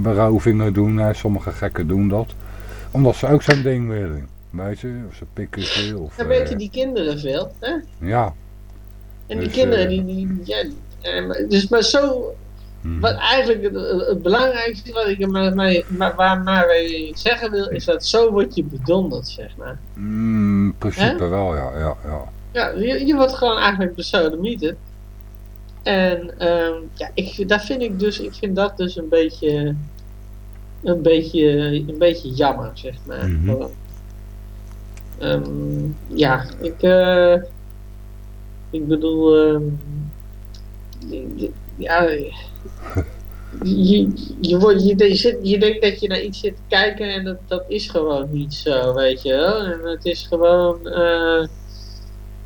berovingen doen. Sommige gekken doen dat. Omdat ze ook zo'n ding willen. Je, of ze pikken veel. Of, dan eh, weten die kinderen veel. Hè? Ja, En die Dus, kinderen, eh, die, die ja, eh, dus maar zo, Mhm. Wat eigenlijk het, het belangrijkste wat ik er maar, maar, maar, waar maar mee zeggen wil, is dat zo word je bedonderd, zeg maar. Mm, in principe wel, ja. ja, ja. Ja, je, je wordt gewoon eigenlijk besodemieterd. En ehm, ja, ik, dat vind ik dus, ik vind dat dus een beetje, een beetje, een beetje jammer, zeg maar. Mhm. Ehm, ja, ik, eh, ik bedoel, ehm, ja, je, je, je, je, je denkt dat je naar iets zit te kijken en dat, dat is gewoon niet zo, weet je wel. En het is gewoon, eh,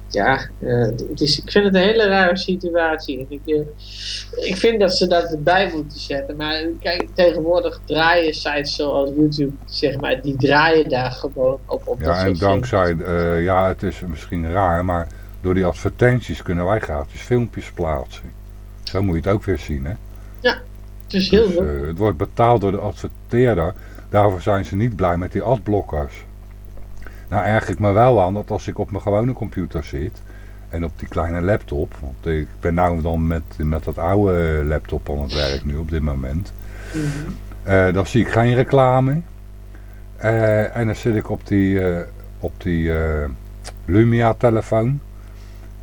ja, eh, het is, ik vind het een hele rare situatie. Ik, eh, ik vind dat ze dat erbij moeten zetten. Maar kijk, tegenwoordig draaien sites zoals YouTube, zeg maar, die draaien daar gewoon op. op dat Ja, en dankzij, eh, ja, het is misschien raar, maar door die advertenties kunnen wij gratis filmpjes plaatsen. Zo moet je het ook weer zien, hè. films. Het is heel Dus, het wordt betaald door de adverteerder. Daarvoor zijn ze niet blij met die adblokkers. Nou erg ik me wel aan dat als ik op mijn gewone computer zit en op die kleine laptop, want ik ben nou dan met, met dat oude laptop aan het werk nu op dit moment, Mhm. eh, dan zie ik geen reclame. Eh, en dan zit ik op die, eh, op die eh, Lumia telefoon.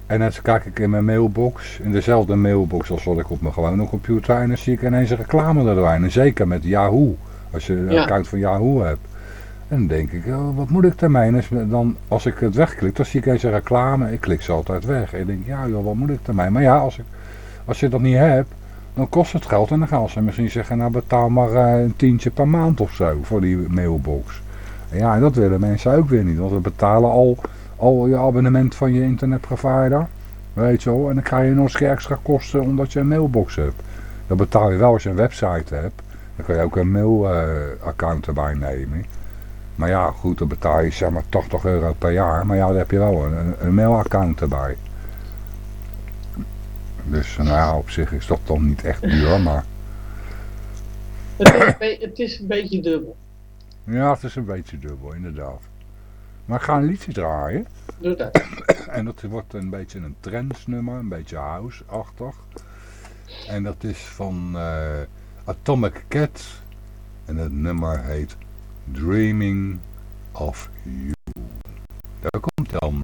En dan kijk ik in mijn mailbox, in dezelfde mailbox als wat ik op mijn gewone computer. En dan zie ik ineens een reclame erbij. En zeker met Yahoo, als je een Ja. account van Yahoo hebt. En dan denk ik, oh, wat moet ik daarmee? En dan, als ik het wegklik, dan zie ik een reclame. Ik klik ze altijd weg. En ik denk, ja joh, wat moet ik daarmee? Maar ja, als, ik, als je dat niet hebt, dan kost het geld. En dan gaan ze misschien zeggen, nou betaal maar eh, een tientje per maand of zo voor die mailbox. En ja, dat willen mensen ook weer niet. Want we betalen al, al je abonnement van je internetprovider. Weet je wel. En dan krijg je nog eens extra kosten omdat je een mailbox hebt. Dan betaal je wel als je een website hebt. Dan kan je ook een mailaccount erbij nemen. Maar ja, goed, dan betaal je zeg maar 80 euro per jaar. Maar ja, dan heb je wel een, een mailaccount erbij. Dus nou ja, op zich is dat dan niet echt duur, maar... Het, is het is een beetje dubbel. Ja, het is een beetje dubbel, inderdaad. Maar ik ga een liedje draaien. Doe dat. En dat wordt een beetje een trendsnummer, een beetje house-achtig. En dat is van eh, Atomic Cat. En het nummer heet Dreaming of You. Daar komt dan.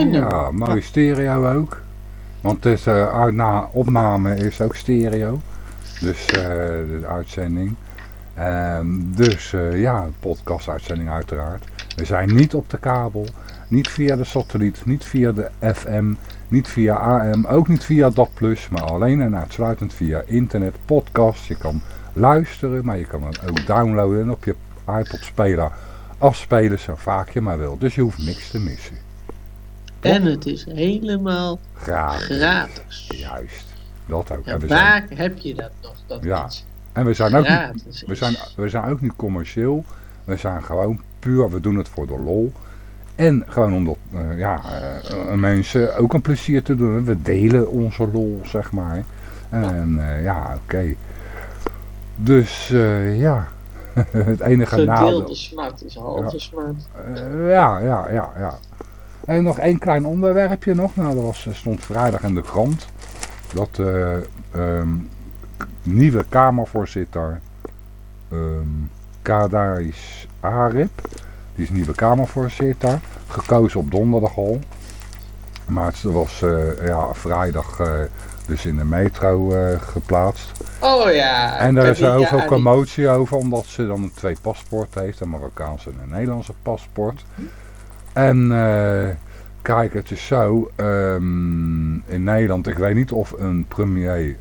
Mooi nummer. Ja, mooi stereo ook. Want het is, uh, uit na, opname is ook stereo. Dus uh, de uitzending. Um, dus uh, ja, podcast-uitzending uiteraard. We zijn niet op de kabel, niet via de satelliet, niet via de FM, niet via AM, ook niet via DAP+, maar alleen en uitsluitend via internet, podcast. Je kan luisteren, maar je kan het ook downloaden en op je iPod-speler afspelen zo vaak je maar wil. Dus je hoeft niks te missen. En het is helemaal gratis. gratis. Juist, dat ook. Ja, en waar zijn... heb je dat nog? Dat ja. En we zijn, ook niet, we, zijn, we zijn ook niet commercieel. We zijn gewoon puur, we doen het voor de lol. En gewoon omdat uh, ja, uh, mensen ook een plezier te doen. We delen onze lol, zeg maar. En uh, ja, oké. Okay. Dus ja, het enige nadeel... Gedeelde smart is halve ja. smart. ja, ja, ja, ja. En nog één klein onderwerpje nog. Nou, dat was, stond vrijdag in de krant. Dat um, nieuwe Kamervoorzitter um, Kadaris Arip, die is nieuwe Kamervoorzitter, gekozen op donderdag al. Maar het was uh, ja, vrijdag uh, dus in de metro uh, geplaatst. Oh ja. En daar is er heel veel commotie over, omdat ze dan twee paspoorten heeft, een Marokkaanse en een Nederlandse paspoort. En kijk, het is zo, um, in Nederland, ik weet niet of een premier,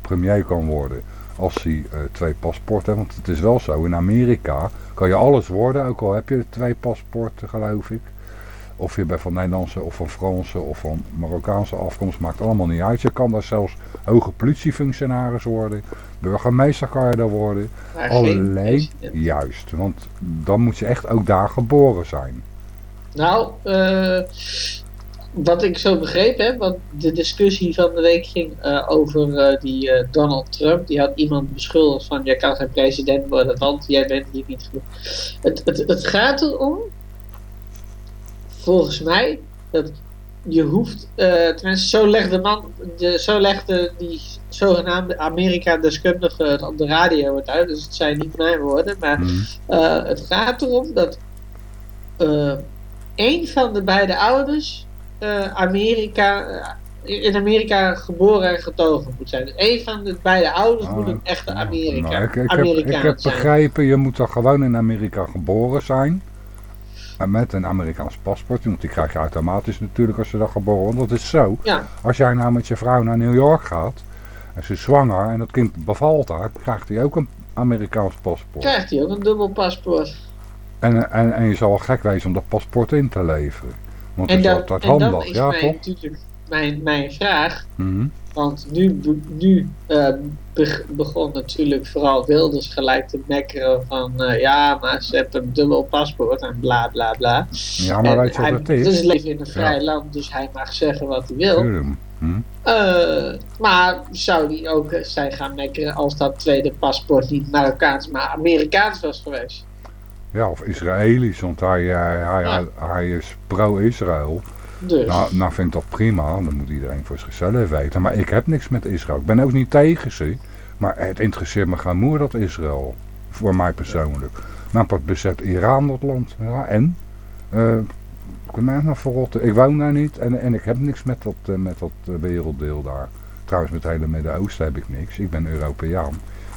premier kan worden als hij uh, twee paspoorten heeft. Want het is wel zo, in Amerika kan je alles worden, ook al heb je twee paspoorten geloof ik. Of je bent van Nederlandse of van Franse of van Marokkaanse afkomst, maakt allemaal niet uit. Je kan daar zelfs hoge politiefunctionaris worden, burgemeester kan je daar worden. Alleen, juist, want dan moet je echt ook daar geboren zijn. Nou, uh, wat ik zo begrepen heb, want de discussie van de week ging uh, over uh, die Donald Trump. Die had iemand beschuldigd van, jij kan geen president worden, want jij bent hier niet goed. Het, het, het gaat erom, volgens mij, dat je hoeft, tenminste zo legt de man, de, zo legde die zogenaamde Amerika-deskundige op de radio het uit, dus het zijn niet mijn woorden, maar mm. het gaat erom dat een van de beide ouders uh, Amerika, in Amerika geboren en getogen moet zijn. Dus een van de beide ouders moet een echte Amerika, nou, ik, ik, heb, ik heb begrepen, je moet dan gewoon in Amerika geboren zijn. Met een Amerikaans paspoort, want die krijg je automatisch natuurlijk als je daar geboren wordt. Dat is zo. Ja. Als jij nou met je vrouw naar New York gaat, en ze is zwanger en dat kind bevalt daar, krijgt hij ook een Amerikaans paspoort. Krijgt hij ook een dubbel paspoort. En, en, en je zal wel gek wezen om dat paspoort in te leveren. Want en, dat, dat, en dan is ja, mijn, natuurlijk mijn, mijn vraag. Mm -hmm. Want nu, nu uh, begon natuurlijk vooral Wilders gelijk te mekkeren van... Uh, ja, maar ze hebben een dubbel paspoort en bla bla bla. Ja, maar en weet je wat het is? Dus leven in een vrij ja. land, dus hij mag zeggen wat hij wil. Hm? Uh, maar zou hij ook zijn gaan mekkeren als dat tweede paspoort niet Marokkaans, maar Amerikaans was geweest? Ja, of Israëlisch, want hij, hij, hij, Ja. hij is pro-Israël. Dus. Nou, nou vind ik dat prima, dan moet iedereen voor zichzelf weten. Maar ik heb niks met Israël. Ik ben ook niet tegen ze. Maar het interesseert me geen moer dat Israël. Voor mij persoonlijk. Maar wat bezet Iran dat land? Ja, en? Uh, ik ben nog verrotten. Ik woon daar niet en, en ik heb niks met dat, uh, met dat werelddeel daar. Trouwens, met het hele Midden-Oosten heb ik niks. Ik ben Europeaan.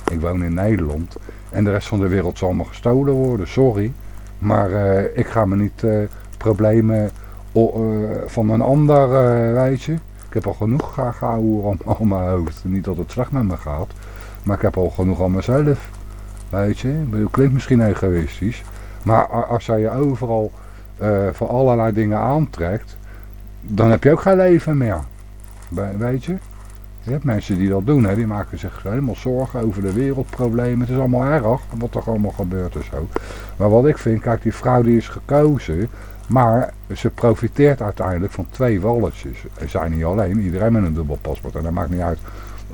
Ik woon in Nederland. En de rest van de wereld zal me gestolen worden, sorry. Maar uh, ik ga me niet uh, problemen uh, van een ander, weet je. Ik heb al genoeg gehouden om, om mijn hoofd. Niet dat het slecht met me gaat. Maar ik heb al genoeg aan mezelf. Weet je. Het klinkt misschien egoïstisch. Maar als jij je overal voor allerlei dingen aantrekt. Dan heb je ook geen leven meer. Weet je. Je hebt mensen die dat doen, hè, die maken zich helemaal zorgen over de wereldproblemen. Het is allemaal erg wat er allemaal gebeurt en zo. Maar wat ik vind, kijk, die vrouw die is gekozen, maar ze profiteert uiteindelijk van twee walletjes. Er zijn niet alleen, iedereen met een dubbel paspoort. En dat maakt niet uit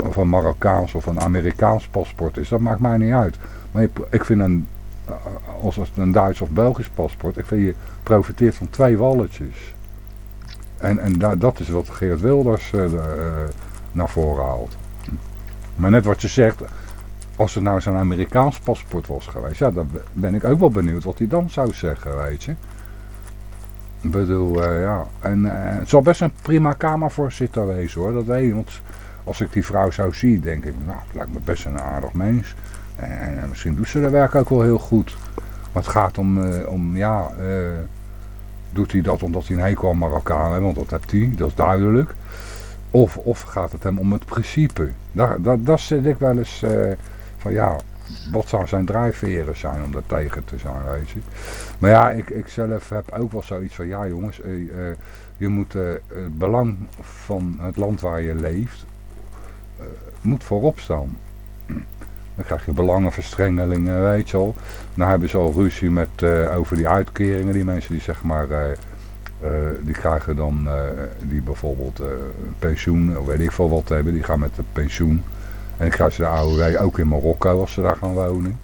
of een Marokkaans of een Amerikaans paspoort is, dat maakt mij niet uit. Maar ik vind een, als het een Duits of Belgisch paspoort, ik vind je profiteert van twee walletjes. En, en da, dat is wat Geert Wilders... Uh, uh, naar voren haalt. Maar net wat je zegt, als het nou zo'n Amerikaans paspoort was geweest, ja, dan ben ik ook wel benieuwd wat hij dan zou zeggen, weet je. Ik bedoel, eh, ja. En eh, het zal best een prima kamervoorzitter wezen hoor, dat weet. Want als ik die vrouw zou zien, denk ik, nou, het lijkt me best een aardig mens. En, en misschien doet ze haar werk ook wel heel goed. Maar het gaat om, eh, om ja, doet hij dat omdat hij een hekel aan Marokkaan want dat hebt hij, dat is duidelijk. Of, of gaat het hem om het principe. Daar, dat, zit ik wel eens eh, van ja, wat zou zijn drijfveren zijn om daar tegen te zijn, weet je. Maar ja, ik, ik zelf heb ook wel zoiets van ja jongens, eh, eh, je moet het belang van het land waar je leeft, moet voorop staan. Dan krijg je belangenverstrengelingen, weet je al. Dan hebben ze al ruzie met, over die uitkeringen. Die mensen die zeg maar, die krijgen dan, eh, die bijvoorbeeld eh, pensioen, weet ik veel wat hebben. Die gaan met het pensioen. En dan krijgen ze de AOW ook in Marokko als ze daar gaan wonen.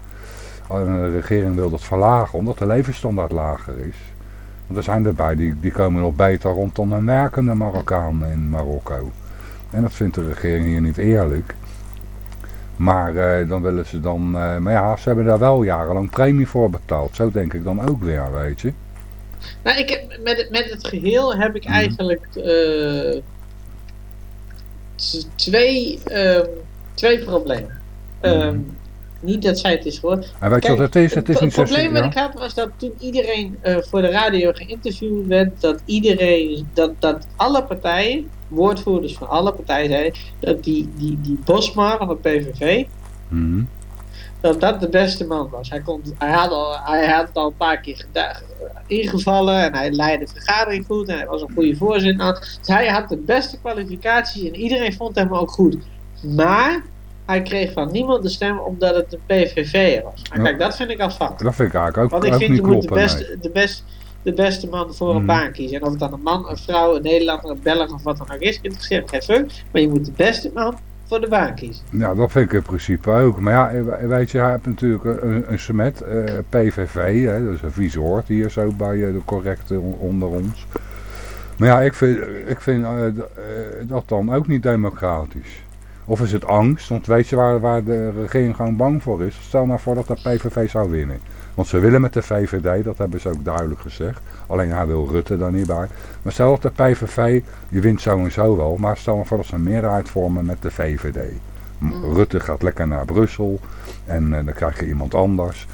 En de regering wil dat verlagen, omdat de levensstandaard lager is. Want er zijn erbij, die, die komen nog beter rond dan een werkende Marokkaan in Marokko. En dat vindt de regering hier niet eerlijk. Maar eh, dan willen ze dan... eh, maar ja, ze hebben daar wel jarenlang premie voor betaald. Zo denk ik dan ook weer, weet je. Nou, ik heb, met, het- met het geheel heb ik Mhm. eigenlijk eh, twee, ehm, twee problemen. Ehm, Mhm. Niet dat zij het is hoor. En weet je Kijk, wat het is? Het is niet probleem wat ik had was dat toen iedereen eh, voor de radio geïnterviewd werd, dat iedereen, dat, dat alle partijen, woordvoerders van alle partijen zeiden, dat die, die, die Bosma van de PVV. Dat dat de beste man was. Hij, kon, hij, had al, hij had het al een paar keer ingevallen en hij leidde de vergadering goed en hij was een goede voorzitter. Nou, Dus hij had de beste kwalificaties en iedereen vond hem ook goed. Maar hij kreeg van niemand de stem omdat het een PVV was. Maar kijk, dat vind ik al fout. Dat vind ik eigenlijk ook, Want ik vind je moet de nee. beste, de, best, de beste man voor een Mhm. baan kiezen. En of het dan een man, een vrouw, een Nederlander, een Belg of wat dan ook is, interesseert me geen fuck. Maar je moet de beste man voor de. Ja, dat vind ik in principe ook. Maar ja, weet je, hij heeft natuurlijk een, een eh, PVV, hè, dat is een vies hier zo bij eh, de correcte on- onder ons. Maar ja, ik vind, ik vind eh, dat dan ook niet democratisch. Of is het angst? Want weet je waar, waar de regering gewoon bang voor is? Stel nou voor dat de PVV zou winnen. Want ze willen met de VVD, dat hebben ze ook duidelijk gezegd. Alleen hij wil Rutte daar niet bij. Maar stel dat de PVV, je wint sowieso wel, maar stel nou voor dat ze een meerderheid vormen met de VVD. Mm. Rutte gaat lekker naar Brussel en eh, dan krijg je iemand anders.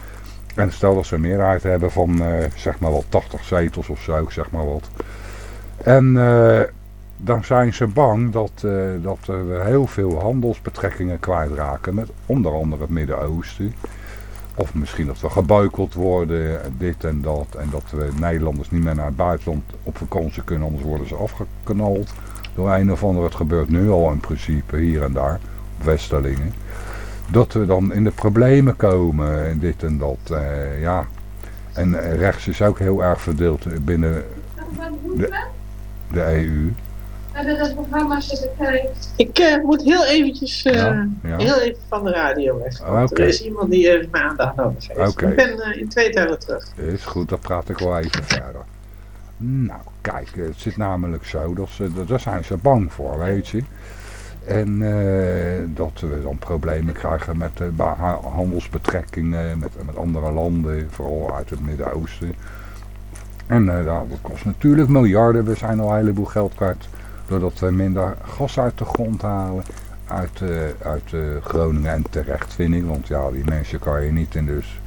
En stel dat ze een meerderheid hebben van eh, zeg maar wel 80 zetels of zo, zeg maar wat. En eh, dan zijn ze bang dat, eh, dat we heel veel handelsbetrekkingen kwijtraken met onder andere het Midden-Oosten. Of misschien dat we geboycott worden, dit en dat. En dat we Nederlanders niet meer naar het buitenland op vakantie kunnen, anders worden ze afgeknald. Door een of ander, het gebeurt nu al in principe, hier en daar, op Westerlingen. Dat we dan in de problemen komen en dit en dat, eh, ja. En rechts is ook heel erg verdeeld binnen de EU. Hebben dat programma zitten kijken. Ik eh, moet heel eventjes eh, Ja, ja. heel even van de radio weg. Er is iemand die even mijn aandacht nodig heeft. Ik ben eh, in twee tellen terug. Is goed, dan praat ik wel even verder. Nou, kijk, het zit namelijk zo, dat ze, dat- daar zijn ze bang voor, weet je. En eh, dat we dan problemen krijgen met handelsbetrekkingen met, met andere landen, vooral uit het Midden-Oosten. En dat kost natuurlijk miljarden, we zijn al een heleboel geld kwijt, doordat we minder gas uit de grond halen. Uit, eh, uit eh, Groningen en terecht vind ik, want ja, die mensen kan je niet in dus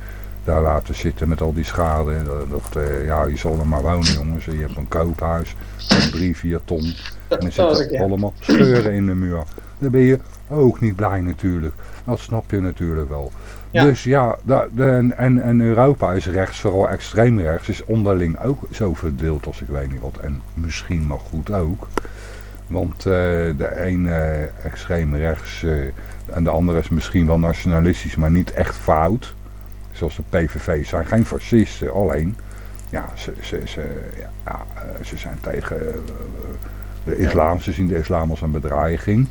daar laten zitten met al die schade. Dat, dat, eh, ja, je zal er maar wonen jongens. Je hebt een koophuis van drie, vier ton. En er zitten ja. allemaal scheuren in de muur. Dan ben je ook niet blij natuurlijk. Dat snap je natuurlijk wel. Ja. Dus ja, en, en Europa is rechts, vooral extreem rechts, is onderling ook zo verdeeld als ik weet niet wat. En misschien nog goed ook. Want eh, de ene eh, extreem rechts eh, en de andere is misschien wel nationalistisch, maar niet echt fout. Zoals de PVV zijn geen fascisten, alleen ja, ze, ze, ze, ja, ze zijn tegen de islam, ze zien de islam als een bedreiging.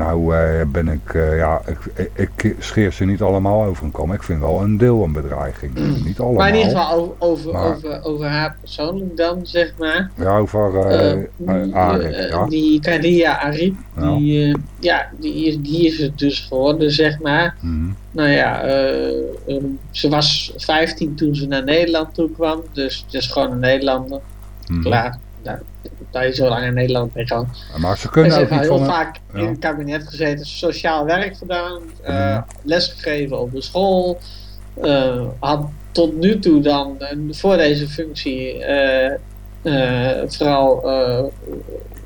Nou eh, ben ik, eh, ja, ik, ik, scheer ze niet allemaal over een kam. Ik vind wel een deel een bedreiging. Niet allemaal. Maar in ieder geval over, over, Maar- over, over haar persoonlijk dan, zeg maar. Ja, over eh ja. die Kadia Arif, Ja. die, ja, die, is, die is het dus geworden, zeg maar. Mhm. Nou ja, eh, ehm, ze was 15 toen ze naar Nederland toe kwam, dus het is gewoon een Nederlander. Mhm. Klaar. Daar is zo lang in Nederland mee gaan. Maar ze En kunnen ze ook niet heel van... vaak in het kabinet gezeten, sociaal werk gedaan, eh, Mhm. lesgegeven op de school. eh, had tot nu toe dan, voor deze functie, eh, vooral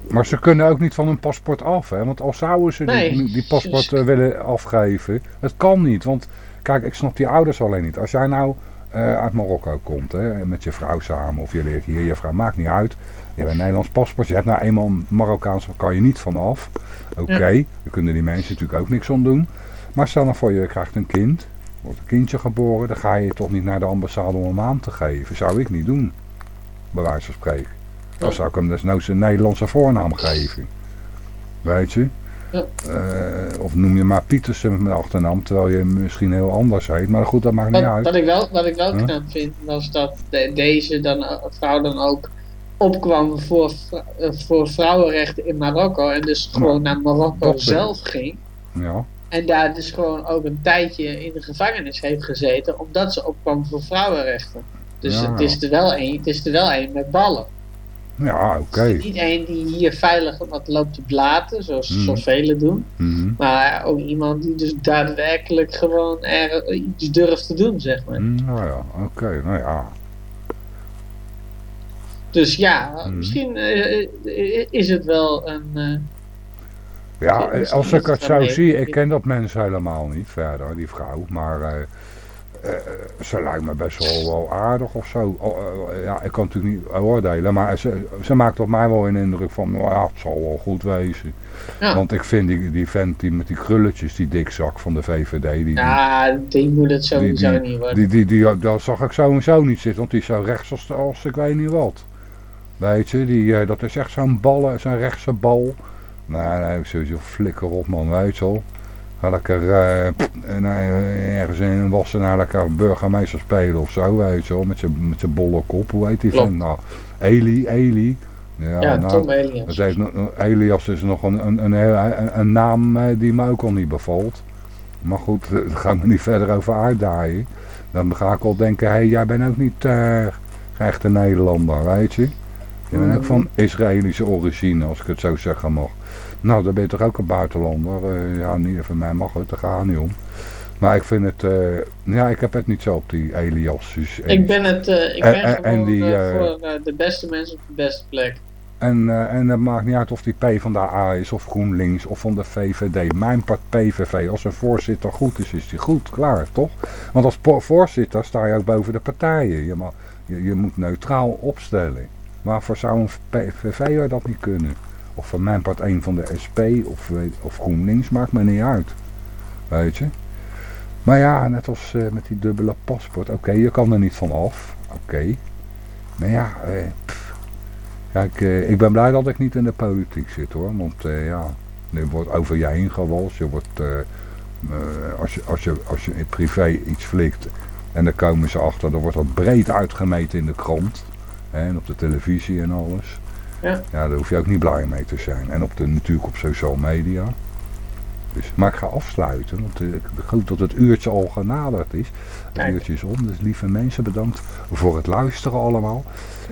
Maar ze kunnen ook niet van hun paspoort af, hè? Want al zouden ze Nee. die, die paspoort willen afgeven, het kan niet. Want kijk, ik snap die ouders alleen niet. Als jij nou uit Marokko komt, hè, met je vrouw samen, of je leert hier je vrouw, maakt niet uit. Je hebt een Nederlands paspoort, je hebt nou eenmaal een Marokkaans, daar kan je niet van af. Oké, daar kunnen die mensen natuurlijk ook niks aan doen. Maar stel nou voor, je krijgt een kind, wordt een kindje geboren, dan ga je toch niet naar de ambassade om hem aan te geven. Zou ik niet doen, bij wijze van spreken. Dan zou ik hem desnoods een Nederlandse voornaam geven. Weet je? Ja. Eh, of noem je maar Pietersen met achternaam, terwijl je misschien heel anders heet. Maar goed, dat maakt niet uit. wat ik wel, wat ik wel Huh? knap vind, was dat de- deze dan, eh, vrouw dan ook opkwam voor, eh, voor vrouwenrechten in Marokko. En dus gewoon naar Marokko zelf ging. Ja. En daar dus gewoon ook een tijdje in de gevangenis heeft gezeten, omdat ze opkwam voor vrouwenrechten. Dus Ja, het, is er wel een, het is er wel een met ballen. Ja, oké. Niet één die hier veilig wat loopt te blaten, zoals, zoals velen doen. Mhm. Maar ook iemand die dus daadwerkelijk gewoon er iets durft te doen, zeg maar. Mm, Nou ja, oké. Nou ja. Dus ja, Hmm. misschien eh, eh, is het wel een... eh, Ja, als dat ik het is zo dan zie, ik ken dat mens helemaal niet verder, die vrouw. Maar ze lijkt me best wel, wel aardig of zo. Oh, eh, ja, ik kan natuurlijk niet oordelen, maar ze, ze maakt op mij wel een indruk van, nou ja, het zal wel goed wezen. ja. Want ik vind die, die vent die met die krulletjes, die dikzak van de VVD, die, die, ja, die moet het sowieso die- niet worden. Die, die, die, daar zag ik sowieso niet zitten, want die is zo rechts als, als ik weet niet wat. Weet je, die, eh, dat is echt zo'n ballen, zo'n rechtse bal. Nou, nee, sowieso flikker op man, weet je wel. Ga lekker eh, ergens in een wassenaar lekker burgemeester spelen of zo, weet je wel. Met zijn bolle kop, hoe heet die vent nou? Eli, Eli. Ja, ja, nou, Tom Elias. het heeft, Elias is nog een, een, een, naam die me ook al niet bevalt. Maar goed, daar ga ik me niet verder over uitdaaien. Dan ga ik al denken, hé, hey, jij bent ook niet eh echt een Nederlander, weet je. Je bent ook van Israëlische origine, als ik het zo zeggen mag. Nou, dan ben je toch ook een buitenlander. Eh, ja, niet van mij mag het, daar gaat het niet om. Maar ik vind het, eh, ja, ik heb het niet zo op die Elias. Dus, Ik ben het, eh, ik En- ben en- en gewoon die, eh, eh, voor de beste mensen op de beste plek. En, en het maakt niet uit of die P van de A is of GroenLinks of van de VVD. Mijn part PVV, als een voorzitter goed is, is die goed. Klaar, toch? Want als voorzitter sta je ook boven de partijen. Je, mag, je, je moet neutraal opstellen. Waarvoor zou een PVV'er dat niet kunnen? Of van mijn part een van de SP of, of GroenLinks, maakt me niet uit. Weet je? Maar ja, net als eh, met die dubbele paspoort. Oké, je kan er niet van af. Oké. Maar ja, pff. Kijk, eh, ik ben blij dat ik niet in de politiek zit hoor. Want ja, er wordt over je heen gewalst. Je wordt, als, je, als, je, als je in privé iets flikt en dan komen ze achter, dan wordt dat breed uitgemeten in de krant. Hè, en op de televisie en alles. Ja. ja, daar hoef je ook niet blij mee te zijn. En op de, natuurlijk op social media. Dus, maar ik ga afsluiten, want eh, ik hoop dat het uurtje al genaderd is. Het Kijk. uurtje is om, dus lieve mensen, bedankt voor het luisteren allemaal.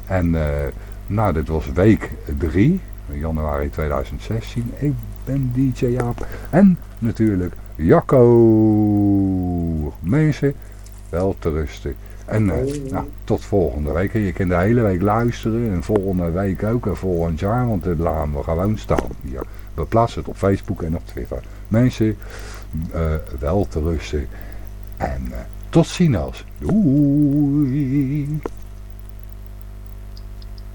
En eh, nou, dit was week 3, januari 2016. Ik ben DJ Jaap en natuurlijk Jacco. Mensen, wel te rusten. En eh, nou, tot volgende week. Je kunt de hele week luisteren en volgende week ook en volgend jaar, want dit laten we gewoon staan. We plaatsen het op Facebook en op Twitter. Mensen, eh, wel te rusten. En eh, tot ziens. Doei.